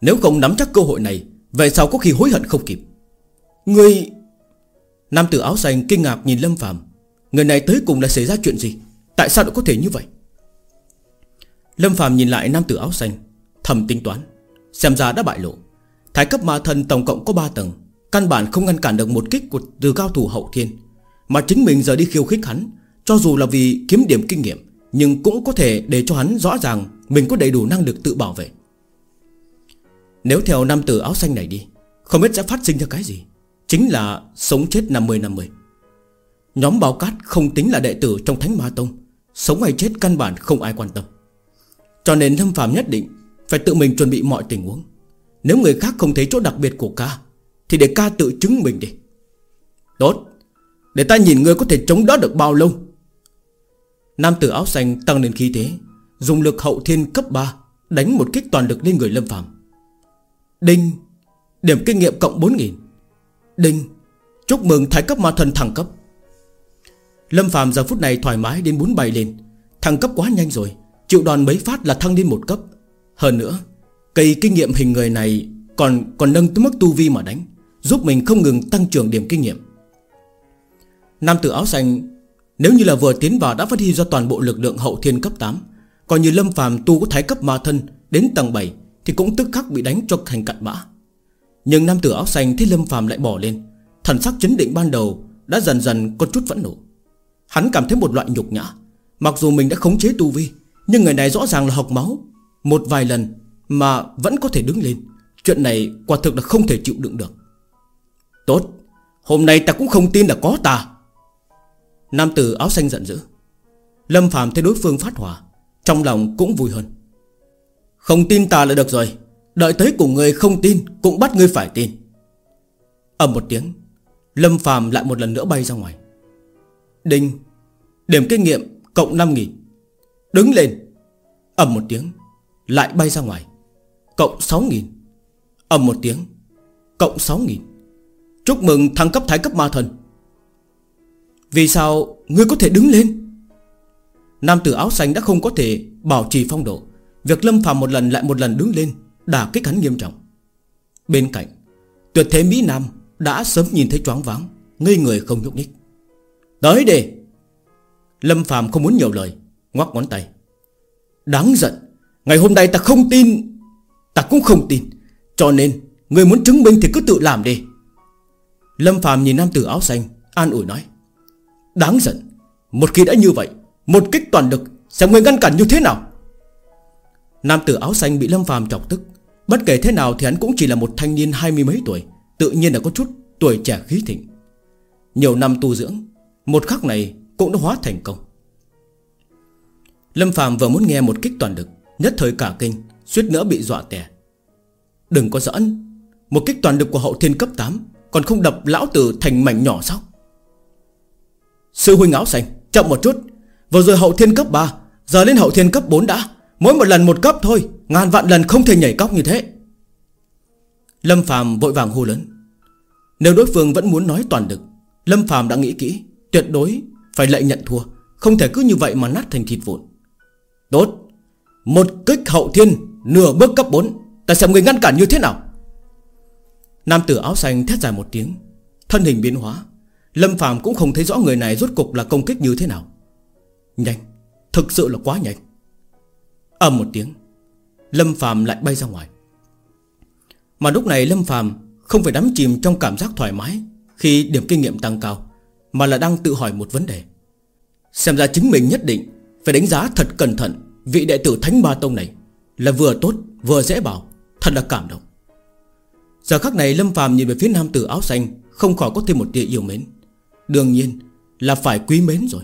Nếu không nắm chắc cơ hội này Về sau có khi hối hận không kịp? Người Nam tử áo xanh kinh ngạc nhìn Lâm Phạm Người này tới cùng đã xảy ra chuyện gì? Tại sao lại có thể như vậy? Lâm Phạm nhìn lại nam tử áo xanh, Thầm tính toán, Xem ra đã bại lộ. Thái cấp ma thần tổng cộng có 3 tầng, Căn bản không ngăn cản được một kích của từ cao thủ hậu thiên. Mà chính mình giờ đi khiêu khích hắn, Cho dù là vì kiếm điểm kinh nghiệm, Nhưng cũng có thể để cho hắn rõ ràng Mình có đầy đủ năng lực tự bảo vệ. Nếu theo nam tử áo xanh này đi, Không biết sẽ phát sinh ra cái gì. Chính là sống chết 50-50 Nhóm báo cát không tính là đệ tử trong Thánh Ma Tông, Sống hay chết căn bản không ai quan tâm. Cho nên Lâm Phạm nhất định Phải tự mình chuẩn bị mọi tình huống. Nếu người khác không thấy chỗ đặc biệt của ca, Thì để ca tự chứng mình đi. Tốt, Để ta nhìn người có thể chống đỡ được bao lâu. Nam tử áo xanh tăng lên khí thế, Dùng lực hậu thiên cấp 3 Đánh một kích toàn lực lên người Lâm Phạm Đinh, Điểm kinh nghiệm cộng 4.000 Đinh, Chúc mừng thái cấp ma thần thẳng cấp. Lâm Phạm giờ phút này thoải mái đến muốn bay lên. Thăng cấp quá nhanh rồi Chịu đòn mấy phát là thăng lên một cấp. Hơn nữa, Cây kinh nghiệm hình người này Còn còn nâng tới mức tu vi mà đánh, Giúp mình không ngừng tăng trưởng điểm kinh nghiệm. Nam tử áo xanh, Nếu như là vừa tiến vào đã phát huy ra toàn bộ lực lượng hậu thiên cấp 8 Còn như Lâm phàm tu có thái cấp ma thân Đến tầng 7 Thì cũng tức khắc bị đánh cho thành cặn bã nhưng nam tử áo xanh thấy Lâm phàm lại bỏ lên. Thần sắc chấn định ban đầu Đã dần dần có chút vẫn nộ. Hắn cảm thấy một loại nhục nhã. Mặc dù mình đã khống chế tu vi, Nhưng người này rõ ràng là học máu. Một vài lần mà vẫn có thể đứng lên. Chuyện này quả thực là không thể chịu đựng được. Tốt, Hôm nay ta cũng không tin là có ta. Nam tử áo xanh giận dữ. Lâm phàm thấy đối phương phát hỏa, Trong lòng cũng vui hơn. Không tin ta là được rồi. Đợi tới cùng người không tin, Cũng bắt ngươi phải tin. Ầm một tiếng, Lâm phàm lại một lần nữa bay ra ngoài. Đinh, Điểm kinh nghiệm cộng 5.000 Đứng lên. Ầm một tiếng, Lại bay ra ngoài. Cộng 6.000 ầm một tiếng, Cộng 6.000 Chúc mừng thăng cấp thái cấp ma thần. Vì sao ngươi có thể đứng lên? Nam tử áo xanh đã không có thể Bảo trì phong độ. Việc lâm phàm một lần lại một lần đứng lên Đả kích hắn nghiêm trọng. Bên cạnh, Tuyệt thế Mỹ Nam đã sớm nhìn thấy choáng váng, Ngây người không nhúc nhích. Tới đi Lâm Phạm không muốn nhiều lời, Ngoắc ngón tay. Đáng giận, Ngày hôm nay ta không tin, Ta cũng không tin, Cho nên Người muốn chứng minh thì cứ tự làm đi. Lâm Phạm nhìn nam tử áo xanh, An ủi nói, Đáng giận, Một khi đã như vậy, Một kích toàn lực, Sẽ người ngăn cản như thế nào? Nam tử áo xanh bị Lâm Phạm chọc tức Bất kể thế nào thì hắn cũng chỉ là một thanh niên hai mươi mấy tuổi, Tự nhiên là có chút tuổi trẻ khí thịnh. Nhiều năm tu dưỡng, Một khắc này cũng đã hóa thành công. Lâm Phạm vừa muốn nghe một kích toàn lực, Nhất thời cả kinh, Suýt nữa bị dọa tè. Đừng có giỡn, Một kích toàn lực của hậu thiên cấp 8 Còn không đập lão tử thành mảnh nhỏ sao? Sư huynh áo xanh, Chậm một chút, Vừa rồi hậu thiên cấp 3 Giờ lên hậu thiên cấp 4 đã. Mỗi một lần một cấp thôi, Ngàn vạn lần không thể nhảy cóc như thế. Lâm Phàm vội vàng hô lớn. Nếu đối phương vẫn muốn nói toàn lực, Lâm Phàm đã nghĩ kỹ, Tuyệt đối phải lệnh nhận thua. Không thể cứ như vậy mà nát thành thịt vụn. Tốt. Một kích hậu thiên, Nửa bước cấp 4 Ta xem người ngăn cản như thế nào. Nam tử áo xanh thét dài một tiếng. Thân hình biến hóa. Lâm Phàm cũng không thấy rõ người này rốt cục là công kích như thế nào. Nhanh. Thực sự là quá nhanh ầm một tiếng, Lâm Phạm lại bay ra ngoài. Mà lúc này Lâm Phạm Không phải đắm chìm trong cảm giác thoải mái Khi điểm kinh nghiệm tăng cao, Mà là đang tự hỏi một vấn đề. Xem ra chính mình nhất định Phải đánh giá thật cẩn thận Vị đệ tử Thánh Ba Tông này Là vừa tốt, vừa dễ bảo, Thật là cảm động. Giờ khắc này Lâm Phạm nhìn về phía nam tử áo xanh Không khỏi có thêm một tia yêu mến. Đương nhiên là phải quý mến rồi.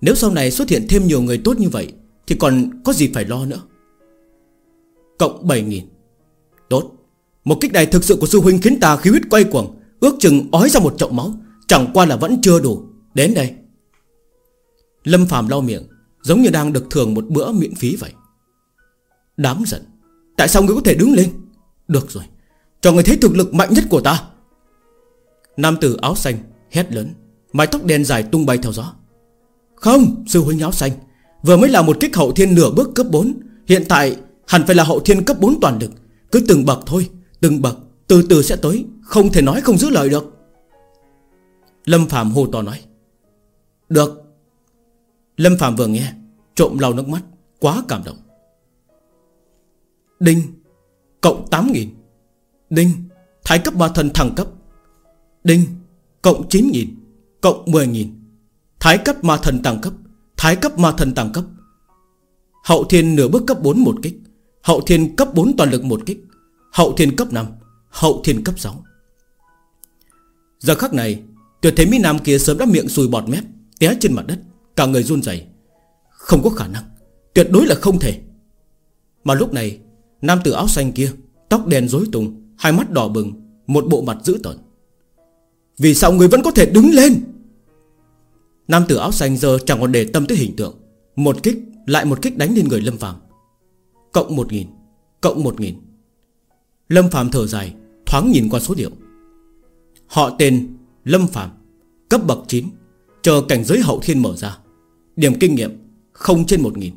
Nếu sau này xuất hiện thêm nhiều người tốt như vậy thì còn có gì phải lo nữa? Cộng 7.000 Tốt. Một kích này thực sự của sư huynh khiến ta khí huyết quay cuồng, Ước chừng ói ra một trọng máu, Chẳng qua là vẫn chưa đủ. Đến đây. Lâm Phạm lau miệng, Giống như đang được thưởng một bữa miễn phí vậy. Đám giận. Tại sao ngươi có thể đứng lên? Được rồi. Cho người thấy thực lực mạnh nhất của ta. Nam tử áo xanh hét lớn, Mái tóc đen dài tung bay theo gió. Không, sư huynh áo xanh. Vừa mới là một kích hậu thiên nửa bước cấp 4 Hiện tại, hẳn phải là hậu thiên cấp 4 toàn lực. Cứ từng bậc thôi, Từng bậc, Từ từ sẽ tới. Không thể nói không giữ lời được. Lâm Phạm hô to nói, Được. Lâm Phạm vừa nghe, Trộm lau nước mắt, Quá cảm động. Đinh, Cộng 8.000 Đinh, Thái cấp ba thần thăng cấp. Đinh, Cộng 9.000 Cộng 10.000 Thái cấp ma thần tăng cấp. Thái cấp ma thần tăng cấp. Hậu thiên nửa bước cấp 4 một kích. Hậu thiên cấp 4 toàn lực một kích. Hậu thiên cấp 5 Hậu thiên cấp 6 Giờ khắc này, Tuyệt thế Mỹ Nam kia sớm đã miệng sùi bọt mép, Té trên mặt đất, Cả người run rẩy. Không có khả năng, Tuyệt đối là không thể. Mà lúc này, Nam tử áo xanh kia, Tóc đen rối tung, Hai mắt đỏ bừng, Một bộ mặt dữ tợn. Vì sao người vẫn có thể đứng lên? Nam tử áo xanh giờ chẳng còn để tâm tới hình tượng. Một kích, Lại một kích đánh lên người Lâm Phạm Cộng một nghìn, Cộng một nghìn. Lâm Phạm thở dài, Thoáng nhìn qua số liệu Họ tên Lâm Phạm Cấp bậc 9 Chờ cảnh giới hậu thiên mở ra. Điểm kinh nghiệm 0 trên 1 nghìn.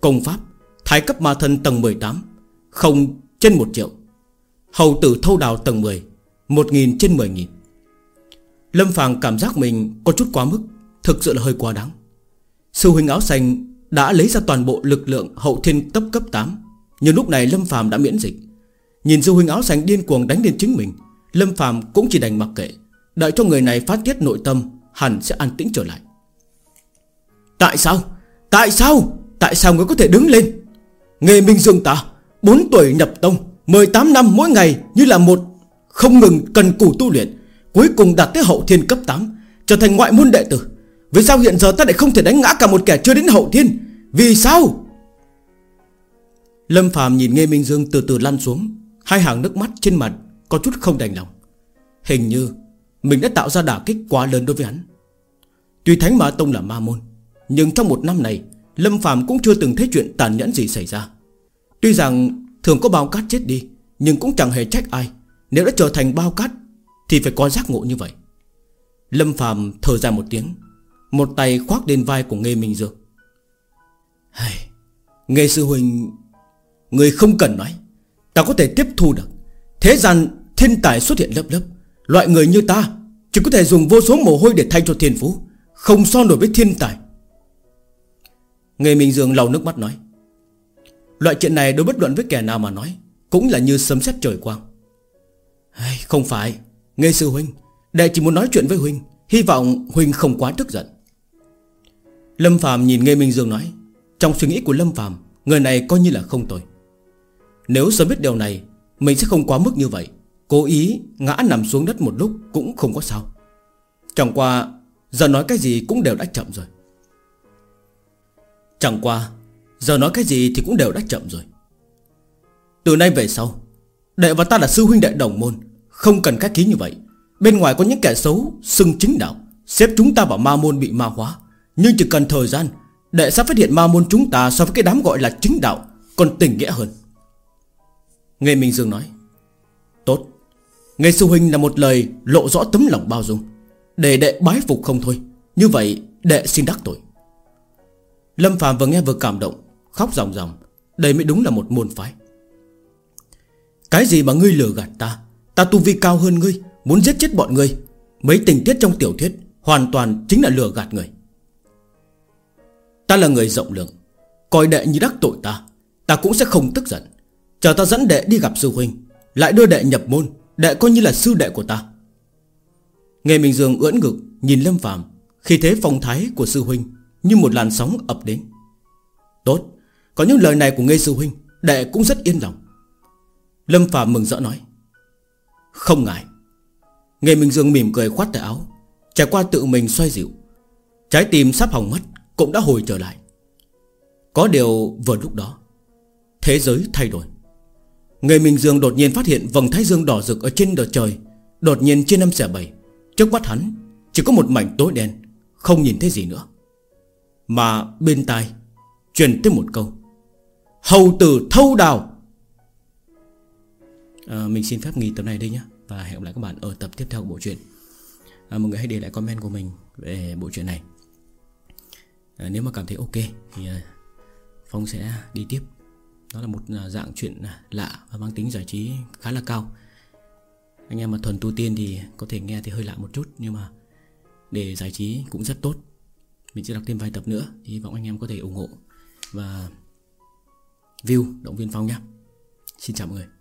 Công pháp, Thái cấp ma thân tầng 18 0 trên 1 triệu. Hầu tử thâu đào tầng 10 1 nghìn trên 10 nghìn. Lâm Phạm cảm giác mình có chút quá mức. Thực sự là hơi quá đáng. Sư huynh áo xanh đã lấy ra toàn bộ lực lượng hậu thiên cấp cấp 8 Nhưng lúc này Lâm Phàm đã miễn dịch. Nhìn sư huynh áo xanh điên cuồng đánh lên chính mình, Lâm Phàm cũng chỉ đành mặc kệ, Đợi cho người này phát tiết nội tâm, Hẳn sẽ an tĩnh trở lại. Tại sao? Tại sao? Tại sao người có thể đứng lên? Nghề minh dương ta 4 tuổi nhập tông 18 năm mỗi ngày như là một Không ngừng cần cù tu luyện, Cuối cùng đạt tới hậu thiên cấp 8 Trở thành ngoại môn đệ tử. Vì sao hiện giờ ta lại không thể đánh ngã cả một kẻ chưa đến hậu thiên? Vì sao? Lâm Phạm nhìn Nghe Minh Dương từ từ lăn xuống, Hai hàng nước mắt trên mặt Có chút không đành lòng. Hình như mình đã tạo ra đả kích quá lớn đối với hắn. Tuy Thánh Ma Tông là ma môn, Nhưng trong một năm này, Lâm Phạm cũng chưa từng thấy chuyện tàn nhẫn gì xảy ra. Tuy rằng thường có bao cát chết đi, Nhưng cũng chẳng hề trách ai. Nếu đã trở thành bao cát, Thì phải có giác ngộ như vậy. Lâm Phạm thở dài một tiếng một tay khoác lên vai của Nghê Minh Dương. Hey, Nghê Sư Huynh Người không cần nói. Ta có thể tiếp thu được. Thế gian thiên tài xuất hiện lớp lớp. Loại người như ta Chỉ có thể dùng vô số mồ hôi để thay cho thiên phú Không so nổi với thiên tài. Nghề Minh Dương lau nước mắt nói. Loại chuyện này đối bất luận với kẻ nào mà nói Cũng là như sấm sét trời quang. Hey, Không phải. Nghề sư huynh Đệ chỉ muốn nói chuyện với huynh Hy vọng huynh không quá tức giận. Lâm Phạm nhìn Nghe Minh Dương nói, Trong suy nghĩ của Lâm Phạm Người này coi như là không tồi. Nếu sớm biết điều này, Mình sẽ không quá mức như vậy. Cố ý ngã nằm xuống đất một lúc Cũng không có sao. Chẳng qua, Giờ nói cái gì cũng đều đã chậm rồi. Chẳng qua, Giờ nói cái gì thì cũng đều đã chậm rồi. Từ nay về sau, Đệ và ta là sư huynh đệ đồng môn, Không cần cách ký như vậy. Bên ngoài có những kẻ xấu, xưng chính đạo, Xếp chúng ta vào ma môn bị ma hóa. Nhưng chỉ cần thời gian Đệ sẽ phát hiện ma môn chúng ta so với cái đám gọi là chính đạo Còn tình nghĩa hơn. Nghe Minh Dương nói, Tốt, Nghe sư huynh là một lời lộ rõ tấm lòng bao dung. Để đệ bái phục không thôi, Như vậy đệ xin đắc tội. Lâm Phạm vừa nghe vừa cảm động, Khóc ròng ròng, Đây mới đúng là một môn phái. Cái gì mà ngươi lừa gạt ta? Ta tu vi cao hơn ngươi, Muốn giết chết bọn ngươi. Mấy tình tiết trong tiểu thuyết Hoàn toàn chính là lừa gạt người. Ta là người rộng lượng. Coi đệ như đắc tội ta Ta cũng sẽ không tức giận. Chờ ta dẫn đệ đi gặp sư huynh, Lại đưa đệ nhập môn, Đệ coi như là sư đệ của ta. Nghe Minh Dương ưỡn ngực, Nhìn Lâm Phạm Khi thế phong thái của sư huynh Như một làn sóng ập đến. Tốt, Có những lời này của nghe Sư Huynh, Đệ cũng rất yên lòng. Lâm Phạm mừng rỡ nói, Không ngại. Nghe Minh Dương mỉm cười khoát tay áo, Trải qua tự mình xoay dịu, Trái tim sắp hỏng mất. Cũng đã hồi trở lại. Có điều vừa lúc đó Thế giới thay đổi. Người Minh Dương đột nhiên phát hiện vầng thái dương đỏ rực ở trên đời trời Đột nhiên trên năm xẻ bảy. Trước mắt hắn Chỉ có một mảnh tối đen Không nhìn thấy gì nữa. Mà bên tai Truyền tới một câu Hầu tử thâu đào. À, Mình xin phép nghỉ tập này đây nhé Và hẹn gặp lại các bạn ở tập tiếp theo của bộ truyện. À, Mọi người hãy để lại comment của mình Về bộ truyện này à, Nếu mà cảm thấy ok Thì à, Phong sẽ đi tiếp. Đó là một à, dạng chuyện à, lạ Và mang tính giải trí khá là cao. Anh em mà thuần tu tiên thì Có thể nghe thì hơi lạ một chút Nhưng mà để giải trí cũng rất tốt. Mình sẽ đọc thêm vài tập nữa Thì hy vọng anh em có thể ủng hộ và view động viên Phong nhé. Xin chào mọi người.